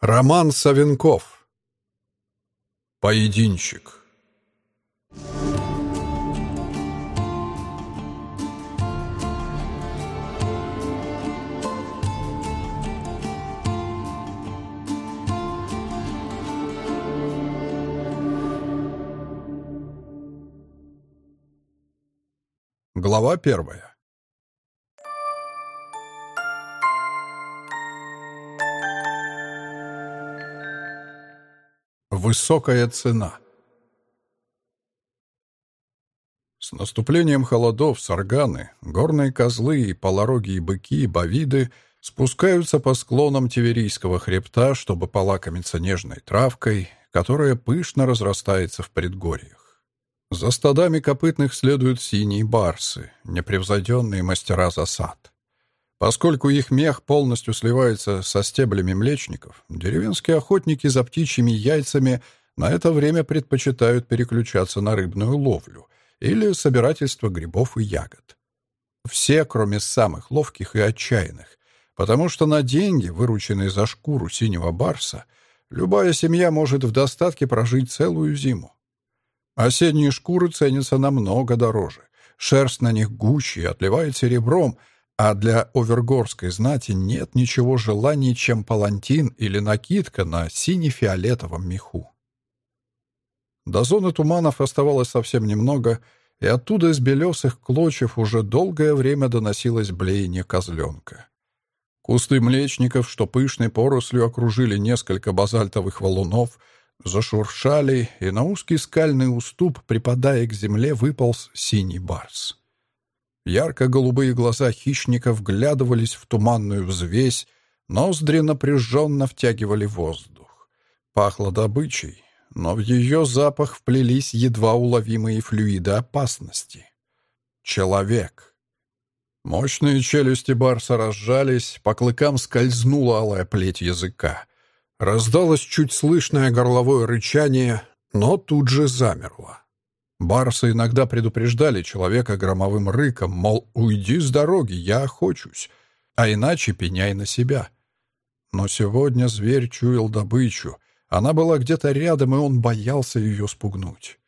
Роман Савенков. Поединщик. Глава первая. Высокая цена. С наступлением холодов сарганы, горные козлы и полорогие быки и бовиды спускаются по склонам Тиверийского хребта, чтобы полакомиться нежной травкой, которая пышно разрастается в предгорьях. За стадами копытных следуют синие барсы, непревзойденные мастера засад. Поскольку их мех полностью сливается со стеблями млечников, деревенские охотники за птичьими яйцами на это время предпочитают переключаться на рыбную ловлю или собирательство грибов и ягод. Все, кроме самых ловких и отчаянных, потому что на деньги, вырученные за шкуру синего барса, любая семья может в достатке прожить целую зиму. Осенние шкуры ценятся намного дороже, шерсть на них гуще и отливает серебром — а для овергорской знати нет ничего желаний, чем палантин или накидка на сине-фиолетовом меху. До зоны туманов оставалось совсем немного, и оттуда из белесых клочев уже долгое время доносилось блеяние козленка. Кусты млечников, что пышной порослью окружили несколько базальтовых валунов, зашуршали, и на узкий скальный уступ, припадая к земле, выполз синий барс. Ярко-голубые глаза хищника вглядывались в туманную взвесь, ноздри напряженно втягивали воздух. Пахло добычей, но в ее запах вплелись едва уловимые флюиды опасности. Человек. Мощные челюсти барса разжались, по клыкам скользнула алая плеть языка. Раздалось чуть слышное горловое рычание, но тут же замерло. Барсы иногда предупреждали человека громовым рыком, мол, уйди с дороги, я охочусь, а иначе пеняй на себя. Но сегодня зверь чуял добычу. Она была где-то рядом, и он боялся ее спугнуть.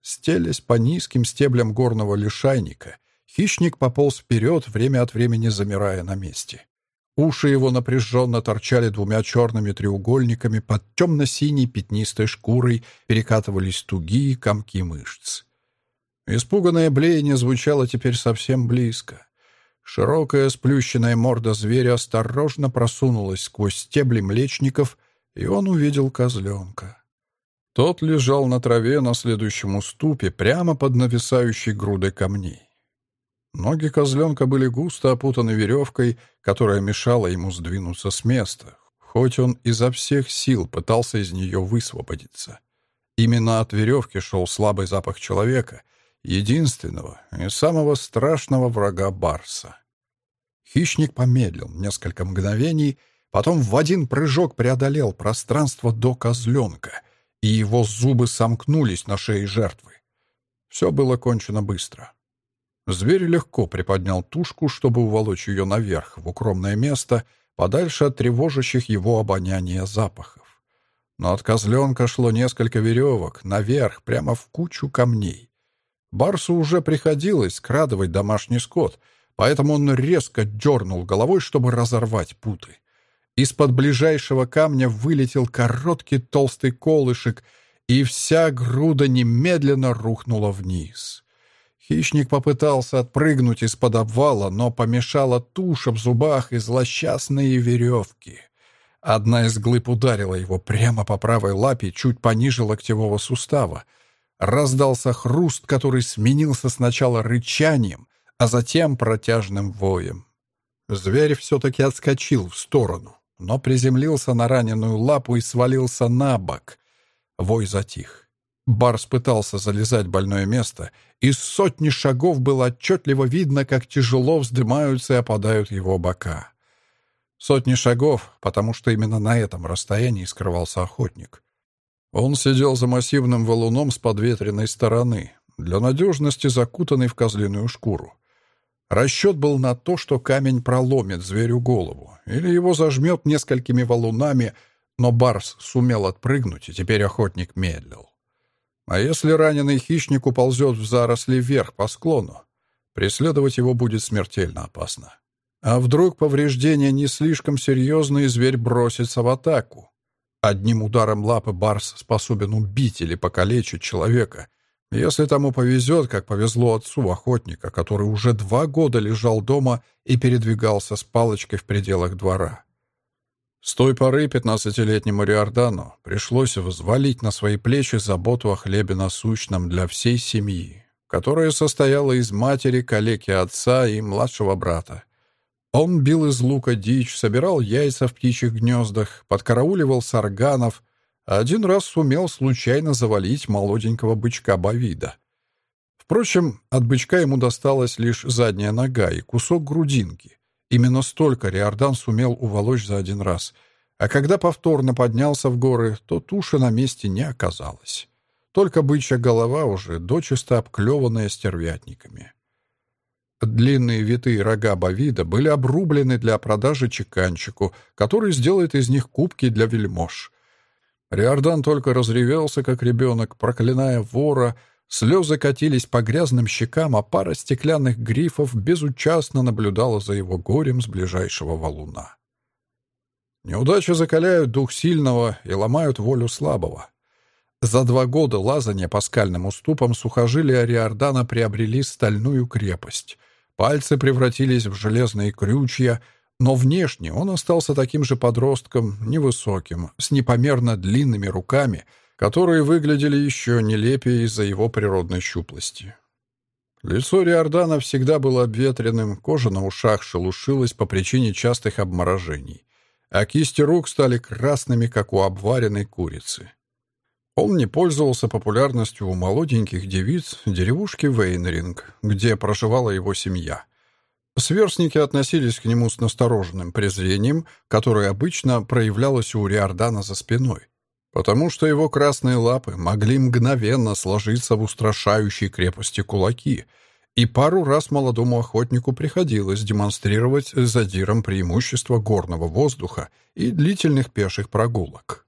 Стелясь по низким стеблям горного лишайника, хищник пополз вперед, время от времени замирая на месте. Уши его напряженно торчали двумя черными треугольниками, под темно-синей пятнистой шкурой перекатывались тугие комки мышц. Испуганное блеяние звучало теперь совсем близко. Широкая сплющенная морда зверя осторожно просунулась сквозь стебли млечников, и он увидел козленка. Тот лежал на траве на следующем уступе, прямо под нависающей грудой камней. Ноги козленка были густо опутаны веревкой, которая мешала ему сдвинуться с места, хоть он изо всех сил пытался из нее высвободиться. Именно от веревки шел слабый запах человека, единственного и самого страшного врага Барса. Хищник помедлил несколько мгновений, потом в один прыжок преодолел пространство до козленка, и его зубы сомкнулись на шее жертвы. Все было кончено быстро. Зверь легко приподнял тушку, чтобы уволочь ее наверх, в укромное место, подальше от тревожащих его обоняния запахов. Но от козленка шло несколько веревок, наверх, прямо в кучу камней. Барсу уже приходилось скрадывать домашний скот, поэтому он резко дернул головой, чтобы разорвать путы. Из-под ближайшего камня вылетел короткий толстый колышек, и вся груда немедленно рухнула вниз. Хищник попытался отпрыгнуть из-под обвала, но помешала туша в зубах и злосчастные веревки. Одна из глыб ударила его прямо по правой лапе, чуть пониже локтевого сустава. Раздался хруст, который сменился сначала рычанием, а затем протяжным воем. Зверь все-таки отскочил в сторону, но приземлился на раненую лапу и свалился на бок. Вой затих. Барс пытался залезать больное место, и с сотни шагов было отчетливо видно, как тяжело вздымаются и опадают его бока. Сотни шагов, потому что именно на этом расстоянии скрывался охотник. Он сидел за массивным валуном с подветренной стороны, для надежности закутанный в козлиную шкуру. Расчет был на то, что камень проломит зверю голову, или его зажмет несколькими валунами, но Барс сумел отпрыгнуть, и теперь охотник медлил. А если раненый хищник уползет в заросли вверх по склону? Преследовать его будет смертельно опасно. А вдруг повреждения не слишком серьезные, зверь бросится в атаку? Одним ударом лапы Барс способен убить или покалечить человека, если тому повезет, как повезло отцу охотника, который уже два года лежал дома и передвигался с палочкой в пределах двора. С той поры пятнадцатилетнему Риордану пришлось взвалить на свои плечи заботу о хлебе насущном для всей семьи, которая состояла из матери, калеки отца и младшего брата. Он бил из лука дичь, собирал яйца в птичьих гнездах, подкарауливал сарганов, один раз сумел случайно завалить молоденького бычка Бавида. Впрочем, от бычка ему досталась лишь задняя нога и кусок грудинки. Именно столько Риордан сумел уволочь за один раз. А когда повторно поднялся в горы, то туши на месте не оказалось. Только бычья голова уже дочисто обклеванная стервятниками. Длинные витые рога Бавида были обрублены для продажи чеканчику, который сделает из них кубки для вельмож. Риордан только разревелся, как ребенок, проклиная вора. Слезы катились по грязным щекам, а пара стеклянных грифов безучастно наблюдала за его горем с ближайшего валуна. Неудачи закаляют дух сильного и ломают волю слабого. За два года лазания по скальным уступам сухожилия Риордана приобрели стальную крепость. Пальцы превратились в железные крючья — но внешне он остался таким же подростком, невысоким, с непомерно длинными руками, которые выглядели еще нелепее из-за его природной щуплости. Лицо Риордана всегда было обветренным, кожа на ушах шелушилась по причине частых обморожений, а кисти рук стали красными, как у обваренной курицы. Он не пользовался популярностью у молоденьких девиц деревушки Вейнринг, где проживала его семья — Сверстники относились к нему с настороженным презрением, которое обычно проявлялось у Риордана за спиной, потому что его красные лапы могли мгновенно сложиться в устрашающей крепости кулаки, и пару раз молодому охотнику приходилось демонстрировать задиром преимущество горного воздуха и длительных пеших прогулок.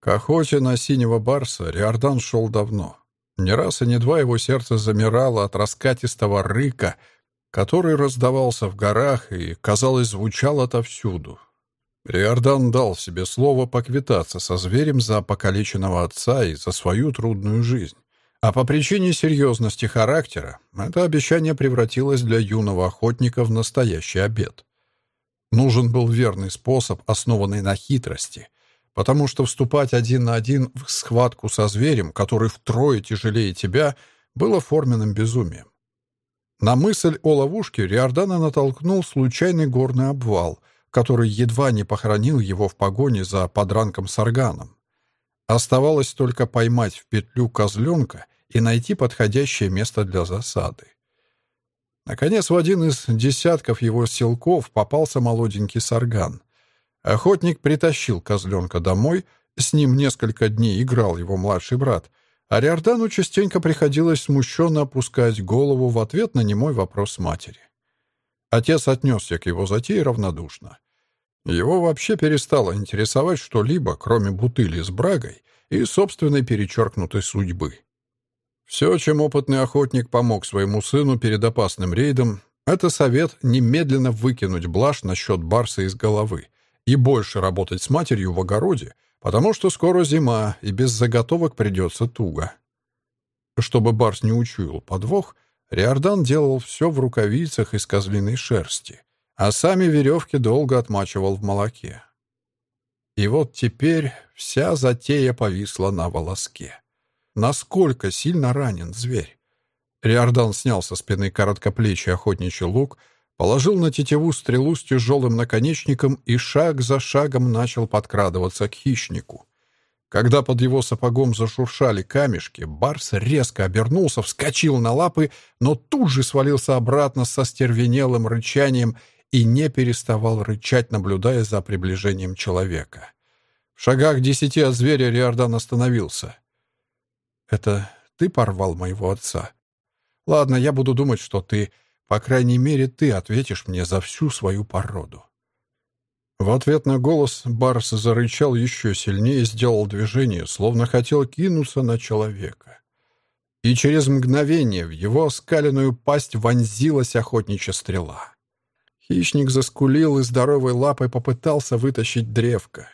К охоте на синего барса Риордан шел давно. Не раз и не два его сердце замирало от раскатистого рыка — который раздавался в горах и, казалось, звучал отовсюду. Риордан дал себе слово поквитаться со зверем за покалеченного отца и за свою трудную жизнь. А по причине серьезности характера это обещание превратилось для юного охотника в настоящий обед. Нужен был верный способ, основанный на хитрости, потому что вступать один на один в схватку со зверем, который втрое тяжелее тебя, было форменным безумием. На мысль о ловушке Риордана натолкнул случайный горный обвал, который едва не похоронил его в погоне за подранком с органом. Оставалось только поймать в петлю козленка и найти подходящее место для засады. Наконец, в один из десятков его селков попался молоденький сарган. Охотник притащил козленка домой, с ним несколько дней играл его младший брат, а Риордану частенько приходилось смущенно опускать голову в ответ на немой вопрос матери. Отец отнесся к его затее равнодушно. Его вообще перестало интересовать что-либо, кроме бутыли с брагой и собственной перечеркнутой судьбы. Все, чем опытный охотник помог своему сыну перед опасным рейдом, это совет немедленно выкинуть блажь насчет барса из головы и больше работать с матерью в огороде, потому что скоро зима, и без заготовок придется туго. Чтобы Барс не учуял подвох, Риордан делал все в рукавицах из козлиной шерсти, а сами веревки долго отмачивал в молоке. И вот теперь вся затея повисла на волоске. Насколько сильно ранен зверь? Риордан снял со спины короткоплечий охотничий лук, положил на тетиву стрелу с тяжелым наконечником и шаг за шагом начал подкрадываться к хищнику. Когда под его сапогом зашуршали камешки, Барс резко обернулся, вскочил на лапы, но тут же свалился обратно со стервенелым рычанием и не переставал рычать, наблюдая за приближением человека. В шагах десяти от зверя Риордан остановился. «Это ты порвал моего отца? Ладно, я буду думать, что ты. По крайней мере, ты ответишь мне за всю свою породу». В ответ на голос Барс зарычал еще сильнее и сделал движение, словно хотел кинуться на человека. И через мгновение в его скаленную пасть вонзилась охотничья стрела. Хищник заскулил и здоровой лапой попытался вытащить древко.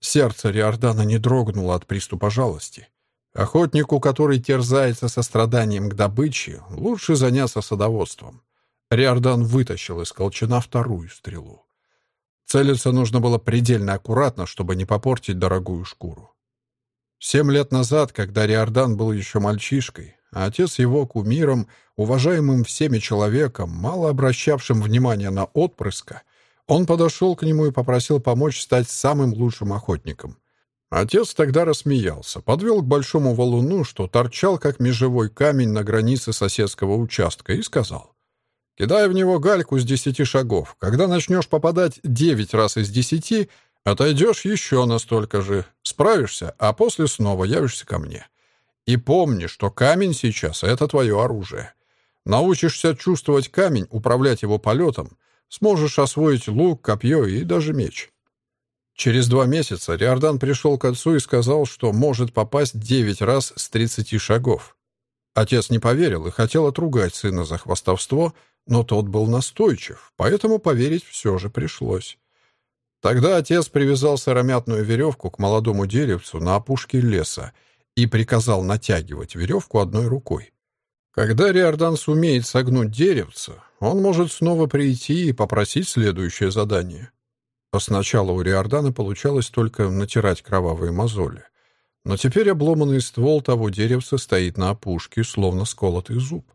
Сердце Риордана не дрогнуло от приступа жалости. Охотнику, который терзается состраданием к добыче, лучше заняться садоводством. Риордан вытащил из колчана вторую стрелу. Целиться нужно было предельно аккуратно, чтобы не попортить дорогую шкуру. Семь лет назад, когда Риордан был еще мальчишкой, а отец его кумиром, уважаемым всеми человеком, мало обращавшим внимания на отпрыска, он подошел к нему и попросил помочь стать самым лучшим охотником. Отец тогда рассмеялся, подвел к большому валуну, что торчал как межевой камень на границе соседского участка, и сказал, Кидай в него гальку с десяти шагов. Когда начнешь попадать девять раз из десяти, отойдешь еще настолько же. Справишься, а после снова явишься ко мне. И помни, что камень сейчас — это твое оружие. Научишься чувствовать камень, управлять его полетом, сможешь освоить лук, копье и даже меч. Через два месяца Риордан пришел к отцу и сказал, что может попасть девять раз с тридцати шагов. Отец не поверил и хотел отругать сына за хвастовство — но тот был настойчив, поэтому поверить все же пришлось. Тогда отец привязал сыромятную веревку к молодому деревцу на опушке леса и приказал натягивать веревку одной рукой. Когда Риордан сумеет согнуть деревце, он может снова прийти и попросить следующее задание. А сначала у Риордана получалось только натирать кровавые мозоли. Но теперь обломанный ствол того деревца стоит на опушке, словно сколотый зуб.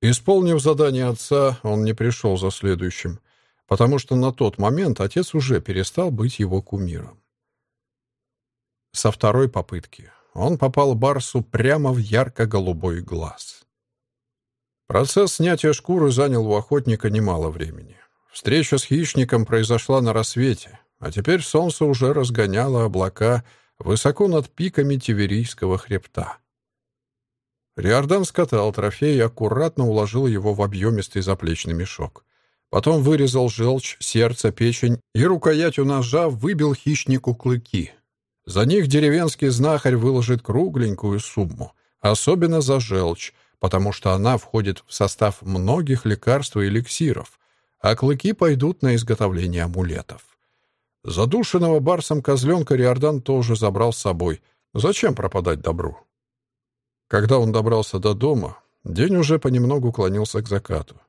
Исполнив задание отца, он не пришел за следующим, потому что на тот момент отец уже перестал быть его кумиром. Со второй попытки он попал Барсу прямо в ярко-голубой глаз. Процесс снятия шкуры занял у охотника немало времени. Встреча с хищником произошла на рассвете, а теперь солнце уже разгоняло облака высоко над пиками Тиверийского хребта. Риордан скатал трофей и аккуратно уложил его в объемистый заплечный мешок. Потом вырезал желчь, сердце, печень и рукоятью ножа выбил хищнику клыки. За них деревенский знахарь выложит кругленькую сумму, особенно за желчь, потому что она входит в состав многих лекарств и эликсиров, а клыки пойдут на изготовление амулетов. Задушенного барсом козленка Риордан тоже забрал с собой. Зачем пропадать добру? Когда он добрался до дома, день уже понемногу клонился к закату.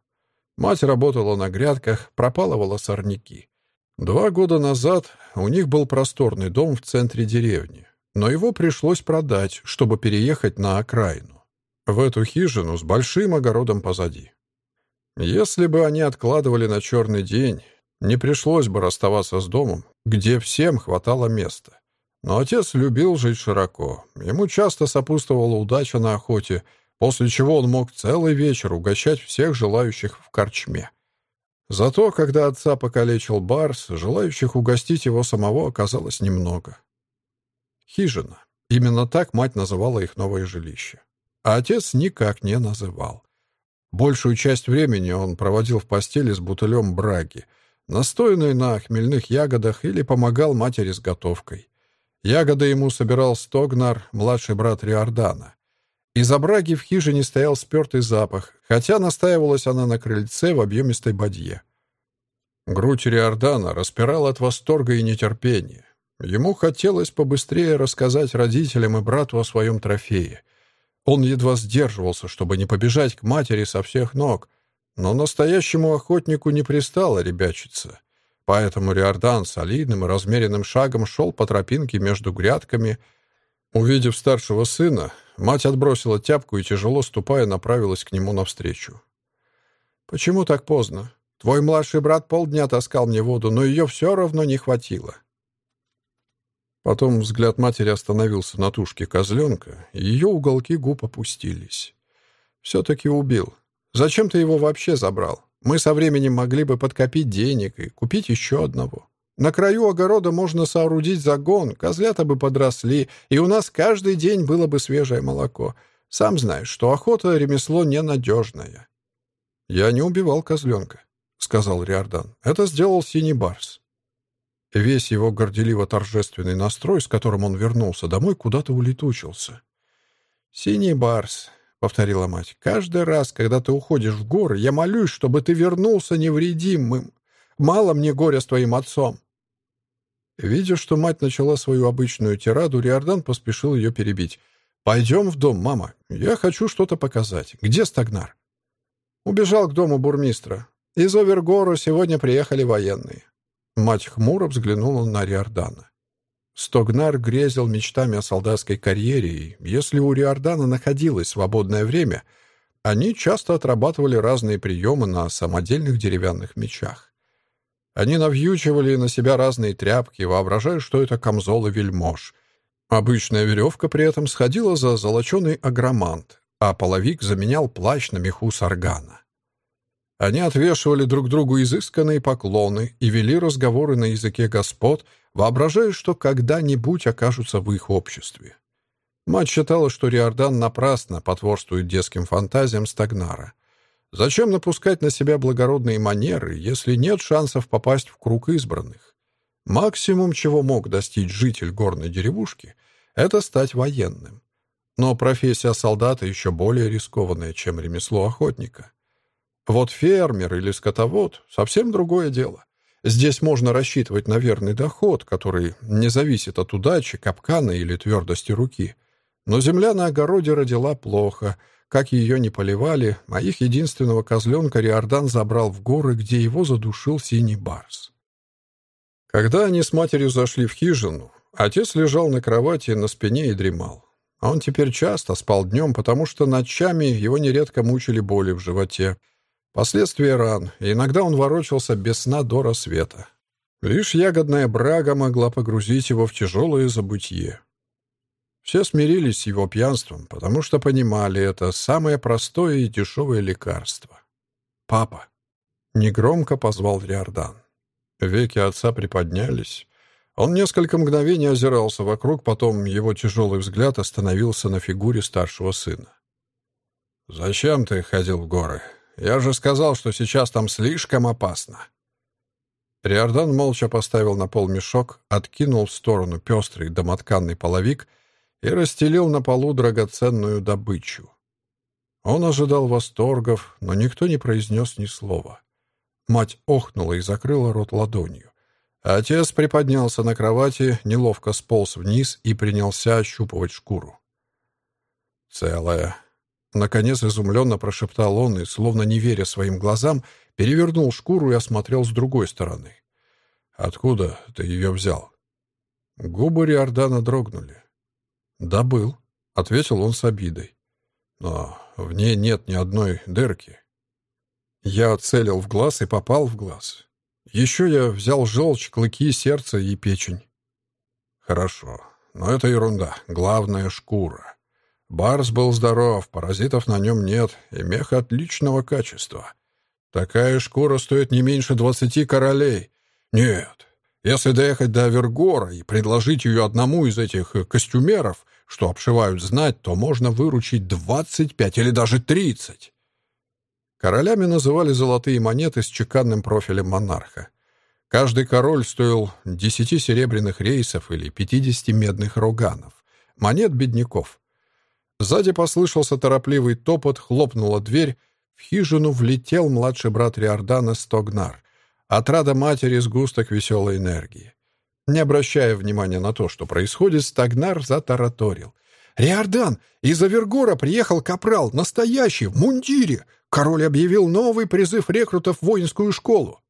Мать работала на грядках, пропалывала сорняки. Два года назад у них был просторный дом в центре деревни, но его пришлось продать, чтобы переехать на окраину, в эту хижину с большим огородом позади. Если бы они откладывали на черный день, не пришлось бы расставаться с домом, где всем хватало места. Но отец любил жить широко. Ему часто сопутствовала удача на охоте, после чего он мог целый вечер угощать всех желающих в корчме. Зато, когда отца покалечил Барс, желающих угостить его самого оказалось немного. Хижина. Именно так мать называла их новое жилище. А отец никак не называл. Большую часть времени он проводил в постели с бутылем браги, настоянной на хмельных ягодах или помогал матери с готовкой. Ягоды ему собирал Стогнар, младший брат Риордана. Из обраги в хижине стоял спертый запах, хотя настаивалась она на крыльце в объемистой бадье. Грудь Риордана распирала от восторга и нетерпения. Ему хотелось побыстрее рассказать родителям и брату о своем трофее. Он едва сдерживался, чтобы не побежать к матери со всех ног, но настоящему охотнику не пристало ребячиться. Поэтому Риордан солидным и размеренным шагом шел по тропинке между грядками. Увидев старшего сына, мать отбросила тяпку и, тяжело ступая, направилась к нему навстречу. «Почему так поздно? Твой младший брат полдня таскал мне воду, но ее все равно не хватило». Потом взгляд матери остановился на тушке козленка, и ее уголки губ опустились. «Все-таки убил. Зачем ты его вообще забрал? Мы со временем могли бы подкопить денег и купить еще одного. На краю огорода можно соорудить загон, козлята бы подросли, и у нас каждый день было бы свежее молоко. Сам знаешь, что охота — ремесло ненадежное». «Я не убивал козленка», — сказал Риордан. «Это сделал синий барс». Весь его горделиво-торжественный настрой, с которым он вернулся домой, куда-то улетучился. «Синий барс», — повторила мать, — «каждый раз, когда ты уходишь в горы, я молюсь, чтобы ты вернулся невредимым. Мало мне горя с твоим отцом». Видя, что мать начала свою обычную тираду, Риордан поспешил ее перебить. «Пойдем в дом, мама. Я хочу что-то показать. Где Стагнар?» Убежал к дому бурмистра. Из Овергору сегодня приехали военные. Мать хмуро взглянула на Риордана. Стогнар грезил мечтами о солдатской карьере, и если у Риордана находилось свободное время, они часто отрабатывали разные приемы на самодельных деревянных мечах. Они навьючивали на себя разные тряпки, воображая, что это камзол и вельмож. Обычная веревка при этом сходила за золоченый агромант, а половик заменял плащ на меху саргана. Они отвешивали друг другу изысканные поклоны и вели разговоры на языке господ, воображая, что когда-нибудь окажутся в их обществе. Мать считала, что Риордан напрасно потворствует детским фантазиям Стагнара. Зачем напускать на себя благородные манеры, если нет шансов попасть в круг избранных? Максимум, чего мог достичь житель горной деревушки, это стать военным. Но профессия солдата еще более рискованная, чем ремесло охотника. Вот фермер или скотовод — совсем другое дело. Здесь можно рассчитывать на верный доход, который не зависит от удачи, капкана или твердости руки. Но земля на огороде родила плохо. Как ее не поливали, а их единственного козленка Риордан забрал в горы, где его задушил синий барс. Когда они с матерью зашли в хижину, отец лежал на кровати на спине и дремал. Он теперь часто спал днем, потому что ночами его нередко мучили боли в животе, Последствия ран, иногда он ворочался без сна до рассвета. Лишь ягодная брага могла погрузить его в тяжелое забытье. Все смирились с его пьянством, потому что понимали, это самое простое и дешевое лекарство. «Папа!» — негромко позвал Риордан. Веки отца приподнялись. Он несколько мгновений озирался вокруг, потом его тяжелый взгляд остановился на фигуре старшего сына. «Зачем ты ходил в горы?» Я же сказал, что сейчас там слишком опасно». Риордан молча поставил на пол мешок, откинул в сторону пестрый домотканный половик и расстелил на полу драгоценную добычу. Он ожидал восторгов, но никто не произнес ни слова. Мать охнула и закрыла рот ладонью. Отец приподнялся на кровати, неловко сполз вниз и принялся ощупывать шкуру. «Целая», Наконец изумленно прошептал он и, словно не веря своим глазам, перевернул шкуру и осмотрел с другой стороны. «Откуда ты ее взял?» Губы Риордана дрогнули. «Добыл», — ответил он с обидой. «Но в ней нет ни одной дырки». Я целил в глаз и попал в глаз. Еще я взял желчь, клыки, сердце и печень. «Хорошо, но это ерунда. Главное — шкура». Барс был здоров, паразитов на нем нет, и мех отличного качества. Такая шкура стоит не меньше двадцати королей. Нет, если доехать до Авергора и предложить ее одному из этих костюмеров, что обшивают знать, то можно выручить двадцать пять или даже тридцать. Королями называли золотые монеты с чеканным профилем монарха. Каждый король стоил десяти серебряных рейсов или пятидесяти медных роганов. Монет бедняков. Сзади послышался торопливый топот, хлопнула дверь. В хижину влетел младший брат Риордана Стогнар. Отрада матери сгусток веселой энергии. Не обращая внимания на то, что происходит, Стагнар затараторил. «Риордан! Из Авергора приехал капрал, настоящий, в мундире! Король объявил новый призыв рекрутов в воинскую школу!»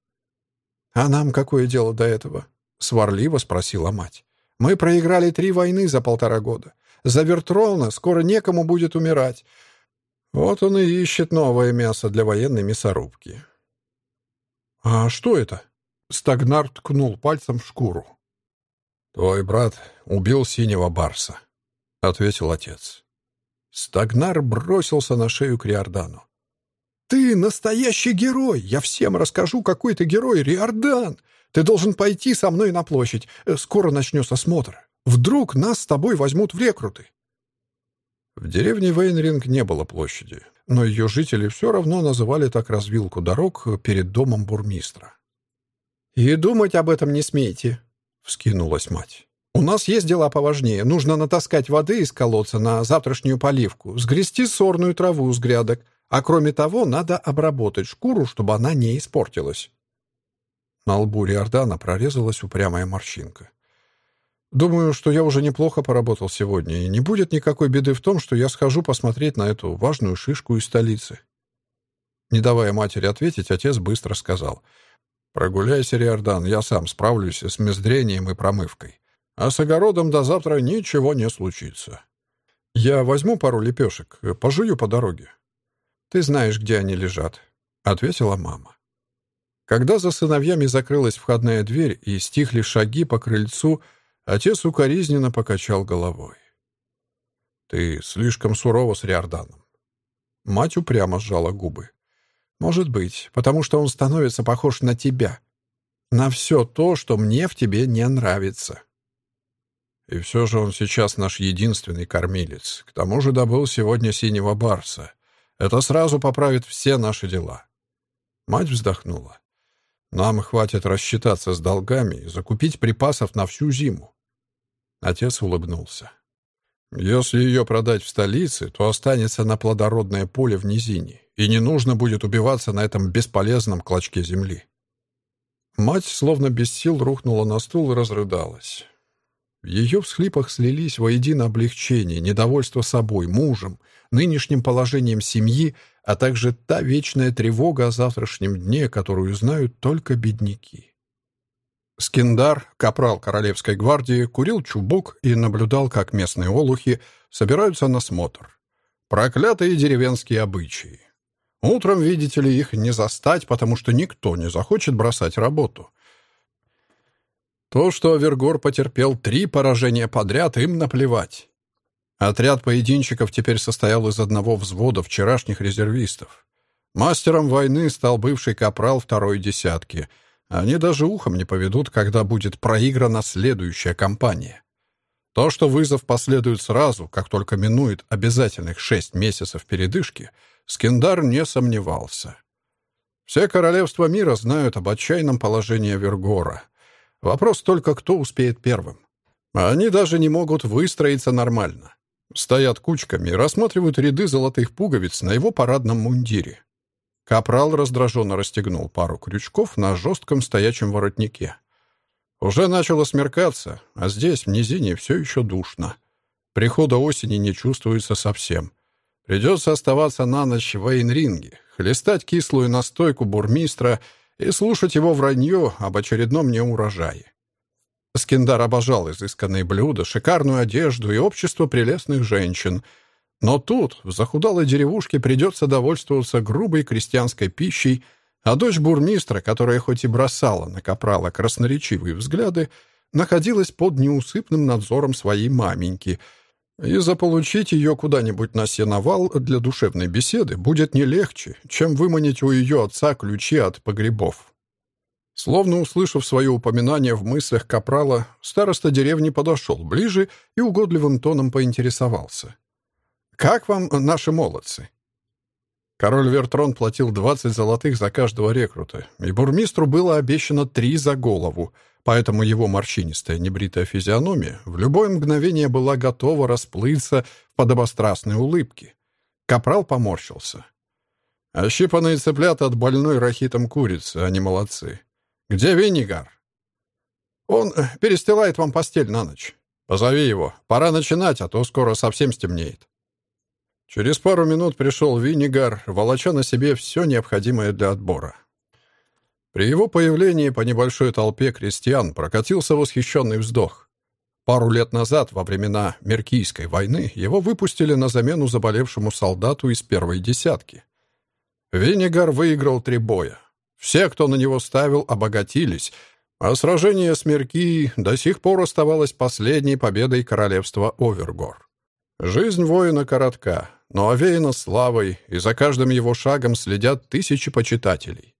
«А нам какое дело до этого?» — сварливо спросила мать. «Мы проиграли три войны за полтора года. За Вертрона скоро некому будет умирать. Вот он и ищет новое мясо для военной мясорубки. «А что это?» Стагнар ткнул пальцем в шкуру. «Твой брат убил синего барса», — ответил отец. Стагнар бросился на шею к Риордану. «Ты настоящий герой! Я всем расскажу, какой ты герой, Риордан! Ты должен пойти со мной на площадь. Скоро начнется осмотр. Вдруг нас с тобой возьмут в рекруты?» В деревне Вейнринг не было площади, но ее жители все равно называли так развилку дорог перед домом бурмистра. «И думать об этом не смейте», — вскинулась мать. «У нас есть дела поважнее. Нужно натаскать воды из колодца на завтрашнюю поливку, сгрести сорную траву с грядок, а кроме того надо обработать шкуру, чтобы она не испортилась». На лбу Риордана прорезалась упрямая морщинка. «Думаю, что я уже неплохо поработал сегодня, и не будет никакой беды в том, что я схожу посмотреть на эту важную шишку из столицы». Не давая матери ответить, отец быстро сказал. «Прогуляйся, Риордан, я сам справлюсь с мездрением и промывкой. А с огородом до завтра ничего не случится. Я возьму пару лепешек, пожую по дороге». «Ты знаешь, где они лежат», — ответила мама. Когда за сыновьями закрылась входная дверь и стихли шаги по крыльцу, отец укоризненно покачал головой. «Ты слишком сурова с Риорданом». Мать упрямо сжала губы. «Может быть, потому что он становится похож на тебя. На все то, что мне в тебе не нравится». И все же он сейчас наш единственный кормилец. К тому же добыл сегодня синего барса. Это сразу поправит все наши дела. Мать вздохнула. Нам хватит рассчитаться с долгами и закупить припасов на всю зиму. Отец улыбнулся. Если ее продать в столице, то останется на плодородное поле в низине, и не нужно будет убиваться на этом бесполезном клочке земли. Мать, словно без сил, рухнула на стул и разрыдалась. В ее всхлипах слились воедино облегчение, недовольство собой, мужем, нынешним положением семьи, а также та вечная тревога о завтрашнем дне, которую знают только бедняки. Скиндар, капрал Королевской гвардии, курил чубук и наблюдал, как местные олухи собираются на смотр. Проклятые деревенские обычаи. Утром, видите ли, их не застать, потому что никто не захочет бросать работу. То, что Авергор потерпел три поражения подряд, им наплевать. Отряд поединщиков теперь состоял из одного взвода вчерашних резервистов. Мастером войны стал бывший капрал второй десятки. Они даже ухом не поведут, когда будет проиграна следующая кампания. То, что вызов последует сразу, как только минует обязательных шесть месяцев передышки, Скиндар не сомневался. Все королевства мира знают об отчаянном положении Вергора. Вопрос только, кто успеет первым. Они даже не могут выстроиться нормально. Стоят кучками и рассматривают ряды золотых пуговиц на его парадном мундире. Капрал раздраженно расстегнул пару крючков на жестком стоячем воротнике. Уже начало смеркаться, а здесь, в низине, все еще душно. Прихода осени не чувствуется совсем. Придется оставаться на ночь в Эйнринге, хлестать кислую настойку бурмистра и слушать его вранье об очередном неурожае. Скиндар обожал изысканные блюда, шикарную одежду и общество прелестных женщин. Но тут, в захудалой деревушке, придется довольствоваться грубой крестьянской пищей, а дочь бурмистра, которая хоть и бросала на капрала красноречивые взгляды, находилась под неусыпным надзором своей маменьки, и заполучить ее куда-нибудь на сеновал для душевной беседы будет не легче, чем выманить у ее отца ключи от погребов. Словно услышав свое упоминание в мыслях Капрала, староста деревни подошел ближе и угодливым тоном поинтересовался. «Как вам наши молодцы?» Король Вертрон платил 20 золотых за каждого рекрута, и бурмистру было обещано три за голову, поэтому его морщинистая небритая физиономия в любое мгновение была готова расплыться в подобострастной улыбке. Капрал поморщился. «Ощипанные цыплята от больной рахитом курицы, они молодцы. «Где Виннигар?» «Он э, перестилает вам постель на ночь. Позови его. Пора начинать, а то скоро совсем стемнеет». Через пару минут пришел Виннигар, волоча на себе все необходимое для отбора. При его появлении по небольшой толпе крестьян прокатился восхищенный вздох. Пару лет назад, во времена Меркийской войны, его выпустили на замену заболевшему солдату из первой десятки. Виннигар выиграл три боя, все, кто на него ставил, обогатились, а сражение с Мерки до сих пор оставалось последней победой королевства Овергор. Жизнь воина коротка, но овеяна славой, и за каждым его шагом следят тысячи почитателей.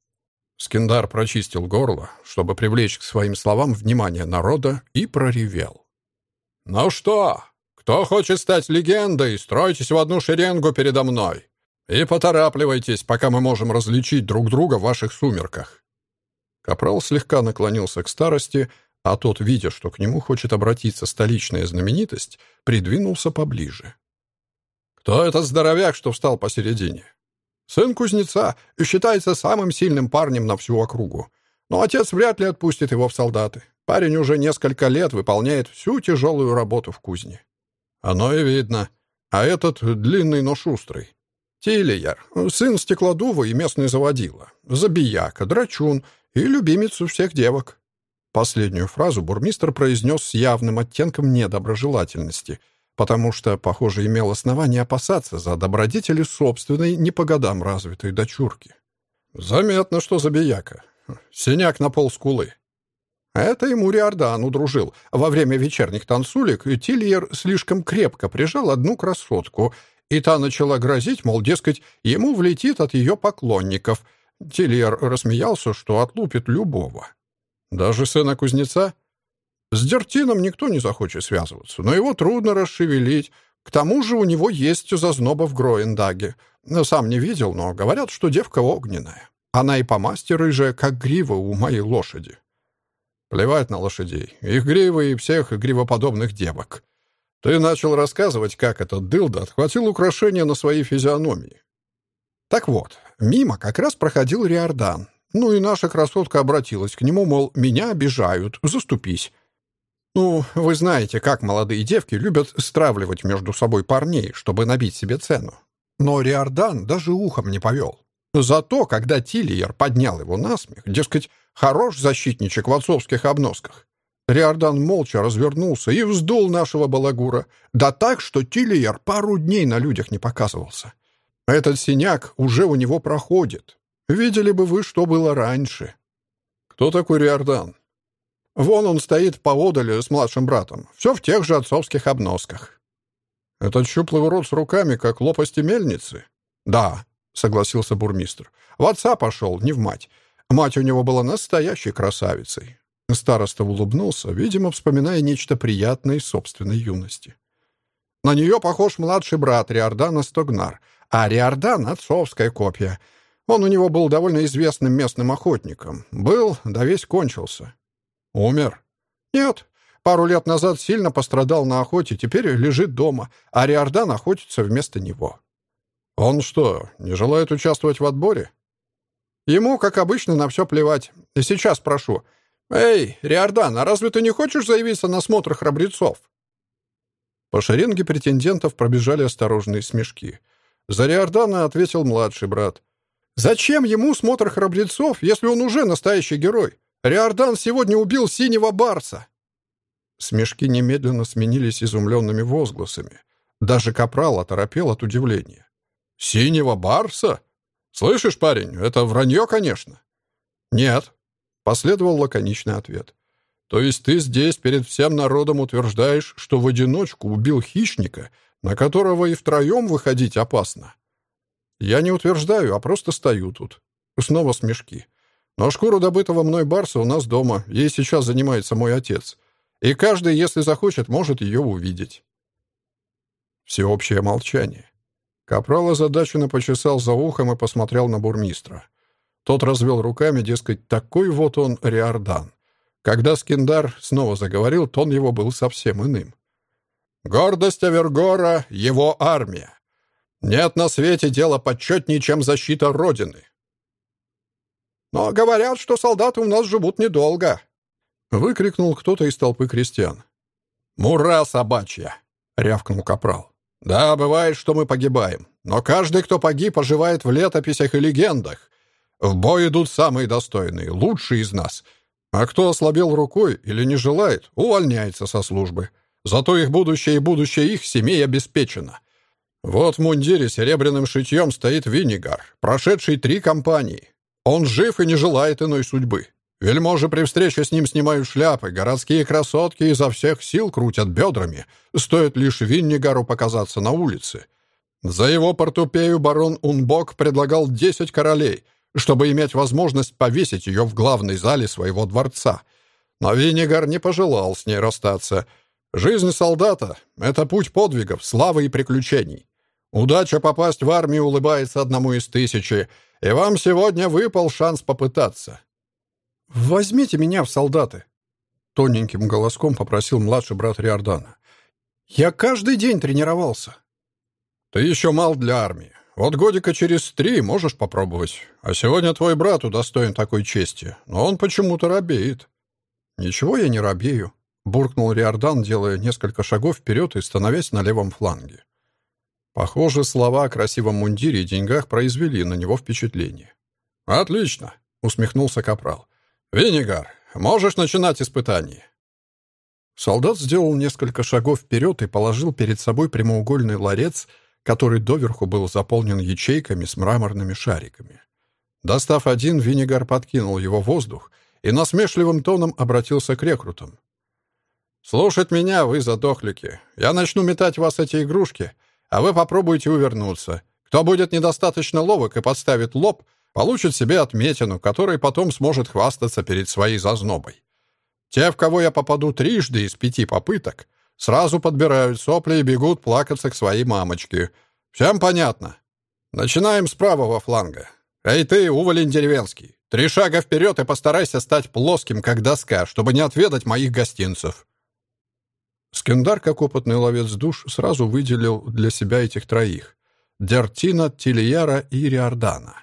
Скиндар прочистил горло, чтобы привлечь к своим словам внимание народа, и проревел. «Ну что, кто хочет стать легендой, стройтесь в одну шеренгу передо мной. И поторапливайтесь, пока мы можем различить друг друга в ваших сумерках». Капрал слегка наклонился к старости, а тот, видя, что к нему хочет обратиться столичная знаменитость, придвинулся поближе. «Кто этот здоровяк, что встал посередине?» «Сын кузнеца и считается самым сильным парнем на всю округу. Но отец вряд ли отпустит его в солдаты. Парень уже несколько лет выполняет всю тяжелую работу в кузне». «Оно и видно. А этот длинный, но шустрый. Тилияр, сын стеклодува и местный заводила. Забияка, драчун и любимец у всех девок». Последнюю фразу бурмистр произнес с явным оттенком недоброжелательности, потому что, похоже, имел основание опасаться за добродетели собственной не по годам развитой дочурки. «Заметно, что забияка. Синяк на пол скулы». Это ему Риордан удружил. Во время вечерних танцулек Тильер слишком крепко прижал одну красотку, и та начала грозить, мол, дескать, ему влетит от ее поклонников. Тильер рассмеялся, что отлупит любого. Даже сына кузнеца? С Дертином никто не захочет связываться, но его трудно расшевелить. К тому же у него есть зазноба в Гроендаге. Сам не видел, но говорят, что девка огненная. Она и по масти рыжая, как грива у моей лошади. Плевать на лошадей. Их гривы и всех гривоподобных девок. Ты начал рассказывать, как этот дылда отхватил украшения на своей физиономии. Так вот, мимо как раз проходил Риордан, ну и наша красотка обратилась к нему, мол, меня обижают, заступись. Ну, вы знаете, как молодые девки любят стравливать между собой парней, чтобы набить себе цену. Но Риордан даже ухом не повел. Зато, когда Тильер поднял его на смех, дескать, хорош защитничек в отцовских обносках, Риордан молча развернулся и вздул нашего балагура, да так, что Тильер пару дней на людях не показывался. Этот синяк уже у него проходит, Видели бы вы, что было раньше. Кто такой Риордан? Вон он стоит поодаль с младшим братом. Все в тех же отцовских обносках. Этот щуплый урод с руками, как лопасти мельницы? Да, согласился бурмистр. В отца пошел, не в мать. Мать у него была настоящей красавицей. Староста улыбнулся, видимо, вспоминая нечто приятное из собственной юности. На нее похож младший брат Риордана Стогнар, а Риордан — отцовская копия — он у него был довольно известным местным охотником. Был, да весь кончился. Умер? Нет. Пару лет назад сильно пострадал на охоте, теперь лежит дома, а Риордан охотится вместо него. Он что, не желает участвовать в отборе? Ему, как обычно, на все плевать. И сейчас прошу. «Эй, Риордан, а разве ты не хочешь заявиться на смотр храбрецов?» По шеренге претендентов пробежали осторожные смешки. За Риордана ответил младший брат. Зачем ему смотр храбрецов, если он уже настоящий герой? Риордан сегодня убил синего барса!» Смешки немедленно сменились изумленными возгласами. Даже капрал оторопел от удивления. «Синего барса? Слышишь, парень, это вранье, конечно». «Нет», — последовал лаконичный ответ. «То есть ты здесь перед всем народом утверждаешь, что в одиночку убил хищника, на которого и втроем выходить опасно?» Я не утверждаю, а просто стою тут. Снова смешки. Но шкуру добытого мной барса у нас дома. Ей сейчас занимается мой отец. И каждый, если захочет, может ее увидеть. Всеобщее молчание. Капрал озадаченно почесал за ухом и посмотрел на бурмистра. Тот развел руками, дескать, такой вот он Риордан. Когда Скиндар снова заговорил, тон его был совсем иным. «Гордость Авергора — его армия. Нет на свете дела почетнее, чем защита Родины. Но говорят, что солдаты у нас живут недолго, — выкрикнул кто-то из толпы крестьян. «Мура собачья!» — рявкнул капрал. «Да, бывает, что мы погибаем, но каждый, кто погиб, оживает в летописях и легендах. В бой идут самые достойные, лучшие из нас. А кто ослабел рукой или не желает, увольняется со службы. Зато их будущее и будущее их семей обеспечено. Вот в мундире серебряным шитьем стоит Виннигар, прошедший три компании. Он жив и не желает иной судьбы. Вельможи при встрече с ним снимают шляпы, городские красотки изо всех сил крутят бедрами. Стоит лишь Виннигару показаться на улице. За его портупею барон Унбок предлагал десять королей, чтобы иметь возможность повесить ее в главной зале своего дворца. Но Виннигар не пожелал с ней расстаться. Жизнь солдата — это путь подвигов, славы и приключений. Удача попасть в армию улыбается одному из тысячи, и вам сегодня выпал шанс попытаться. «Возьмите меня в солдаты», — тоненьким голоском попросил младший брат Риордана. «Я каждый день тренировался». «Ты еще мал для армии. Вот годика через три можешь попробовать. А сегодня твой брат удостоен такой чести, но он почему-то робеет». «Ничего я не робею», — буркнул Риордан, делая несколько шагов вперед и становясь на левом фланге. Похоже, слова о красивом мундире и деньгах произвели на него впечатление. «Отлично!» — усмехнулся Капрал. «Винегар, можешь начинать испытание». Солдат сделал несколько шагов вперед и положил перед собой прямоугольный ларец, который доверху был заполнен ячейками с мраморными шариками. Достав один, Винегар подкинул его в воздух и насмешливым тоном обратился к рекрутам. «Слушать меня, вы задохлики. Я начну метать вас эти игрушки, а вы попробуйте увернуться. Кто будет недостаточно ловок и подставит лоб, получит себе отметину, которой потом сможет хвастаться перед своей зазнобой. Те, в кого я попаду трижды из пяти попыток, сразу подбирают сопли и бегут плакаться к своей мамочке. Всем понятно? Начинаем с правого фланга. Эй ты, уволень деревенский, три шага вперед и постарайся стать плоским, как доска, чтобы не отведать моих гостинцев. Скендар, как опытный ловец душ, сразу выделил для себя этих троих — Дертина, Тильяра и Риордана.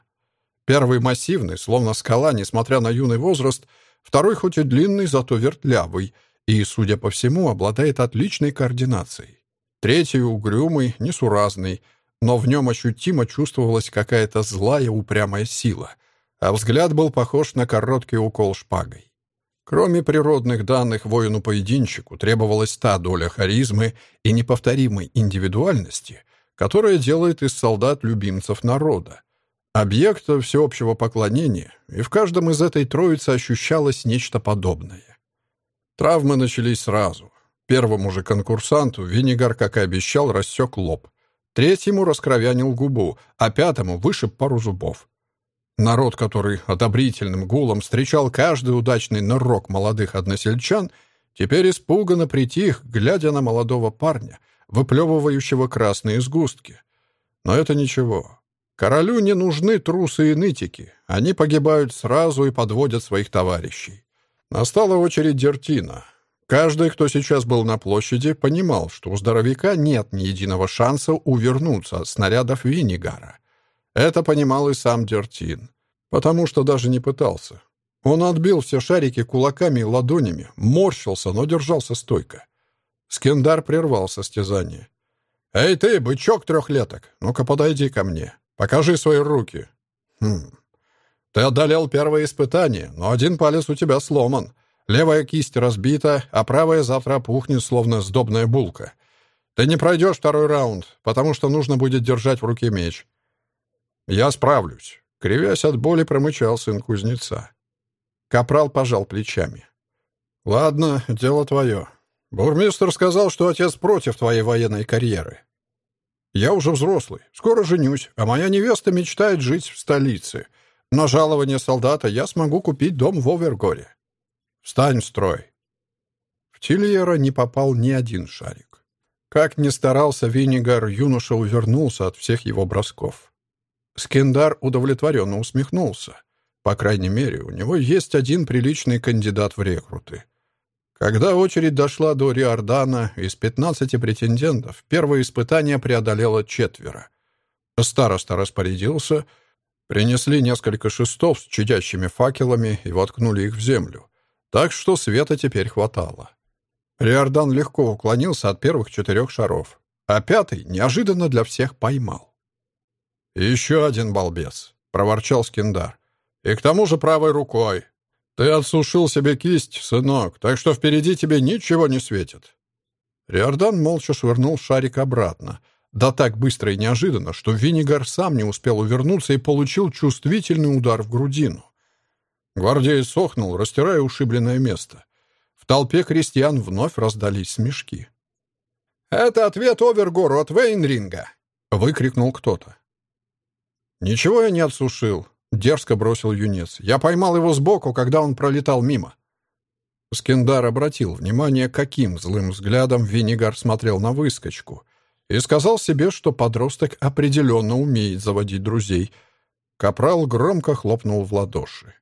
Первый массивный, словно скала, несмотря на юный возраст, второй хоть и длинный, зато вертлявый, и, судя по всему, обладает отличной координацией. Третий угрюмый, несуразный, но в нем ощутимо чувствовалась какая-то злая упрямая сила, а взгляд был похож на короткий укол шпагой. Кроме природных данных воину-поединщику требовалась та доля харизмы и неповторимой индивидуальности, которая делает из солдат любимцев народа, объекта всеобщего поклонения, и в каждом из этой троицы ощущалось нечто подобное. Травмы начались сразу. Первому же конкурсанту Винегар, как и обещал, рассек лоб. Третьему раскровянил губу, а пятому вышиб пару зубов. Народ, который одобрительным гулом встречал каждый удачный нырок молодых односельчан, теперь испуганно притих, глядя на молодого парня, выплевывающего красные сгустки. Но это ничего. Королю не нужны трусы и нытики. Они погибают сразу и подводят своих товарищей. Настала очередь Дертина. Каждый, кто сейчас был на площади, понимал, что у здоровяка нет ни единого шанса увернуться от снарядов Виннигара. Это понимал и сам Дертин, потому что даже не пытался. Он отбил все шарики кулаками и ладонями, морщился, но держался стойко. Скендар прервал состязание. «Эй ты, бычок трехлеток, ну-ка подойди ко мне, покажи свои руки». «Хм, ты одолел первое испытание, но один палец у тебя сломан. Левая кисть разбита, а правая завтра опухнет, словно сдобная булка. Ты не пройдешь второй раунд, потому что нужно будет держать в руке меч. «Я справлюсь», — кривясь от боли, промычал сын кузнеца. Капрал пожал плечами. «Ладно, дело твое. Бурмистр сказал, что отец против твоей военной карьеры. Я уже взрослый, скоро женюсь, а моя невеста мечтает жить в столице. На жалование солдата я смогу купить дом в Овергоре. Встань в строй». В Тильера не попал ни один шарик. Как ни старался Виннигар, юноша увернулся от всех его бросков. Скендар удовлетворенно усмехнулся. По крайней мере, у него есть один приличный кандидат в рекруты. Когда очередь дошла до Риордана, из 15 претендентов первое испытание преодолело четверо. Староста распорядился, принесли несколько шестов с чадящими факелами и воткнули их в землю. Так что света теперь хватало. Риордан легко уклонился от первых четырех шаров, а пятый неожиданно для всех поймал. «Еще один балбес», — проворчал Скиндар. «И к тому же правой рукой. Ты отсушил себе кисть, сынок, так что впереди тебе ничего не светит». Риордан молча швырнул шарик обратно. Да так быстро и неожиданно, что Винигар сам не успел увернуться и получил чувствительный удар в грудину. Гвардеец сохнул, растирая ушибленное место. В толпе крестьян вновь раздались смешки. «Это ответ Овергору от Вейнринга!» — выкрикнул кто-то. «Ничего я не отсушил», — дерзко бросил юнец. «Я поймал его сбоку, когда он пролетал мимо». Скиндар обратил внимание, каким злым взглядом Винигар смотрел на выскочку, и сказал себе, что подросток определенно умеет заводить друзей. Капрал громко хлопнул в ладоши.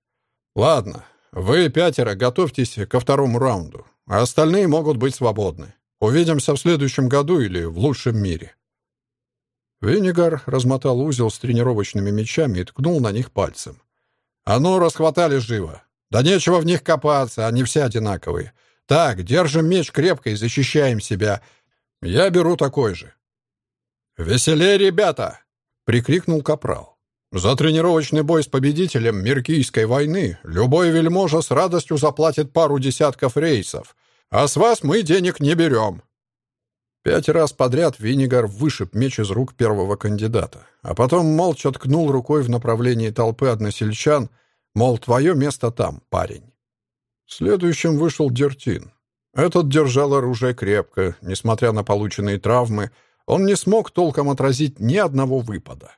«Ладно, вы пятеро готовьтесь ко второму раунду, а остальные могут быть свободны. Увидимся в следующем году или в лучшем мире». Винигар размотал узел с тренировочными мечами и ткнул на них пальцем. «А ну, расхватали живо! Да нечего в них копаться, они все одинаковые. Так, держим меч крепко и защищаем себя. Я беру такой же». «Веселее, ребята!» — прикрикнул Капрал. «За тренировочный бой с победителем Миркийской войны любой вельможа с радостью заплатит пару десятков рейсов, а с вас мы денег не берем. Пять раз подряд Винигар вышиб меч из рук первого кандидата, а потом молча ткнул рукой в направлении толпы односельчан, мол, твое место там, парень. Следующим вышел Дертин. Этот держал оружие крепко, несмотря на полученные травмы, он не смог толком отразить ни одного выпада.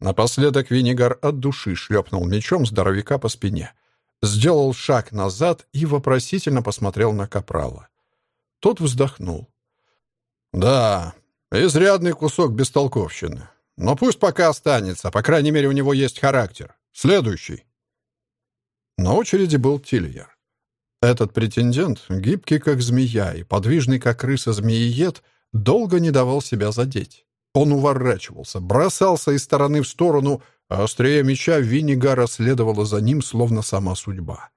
Напоследок Винигар от души шлепнул мечом здоровяка по спине, сделал шаг назад и вопросительно посмотрел на Капрала. Тот вздохнул. «Да, изрядный кусок бестолковщины. Но пусть пока останется, по крайней мере, у него есть характер. Следующий». На очереди был Тильер. Этот претендент, гибкий как змея и подвижный как крыса-змеиед, долго не давал себя задеть. Он уворачивался, бросался из стороны в сторону, а острее меча Виннигара следовала за ним, словно сама судьба.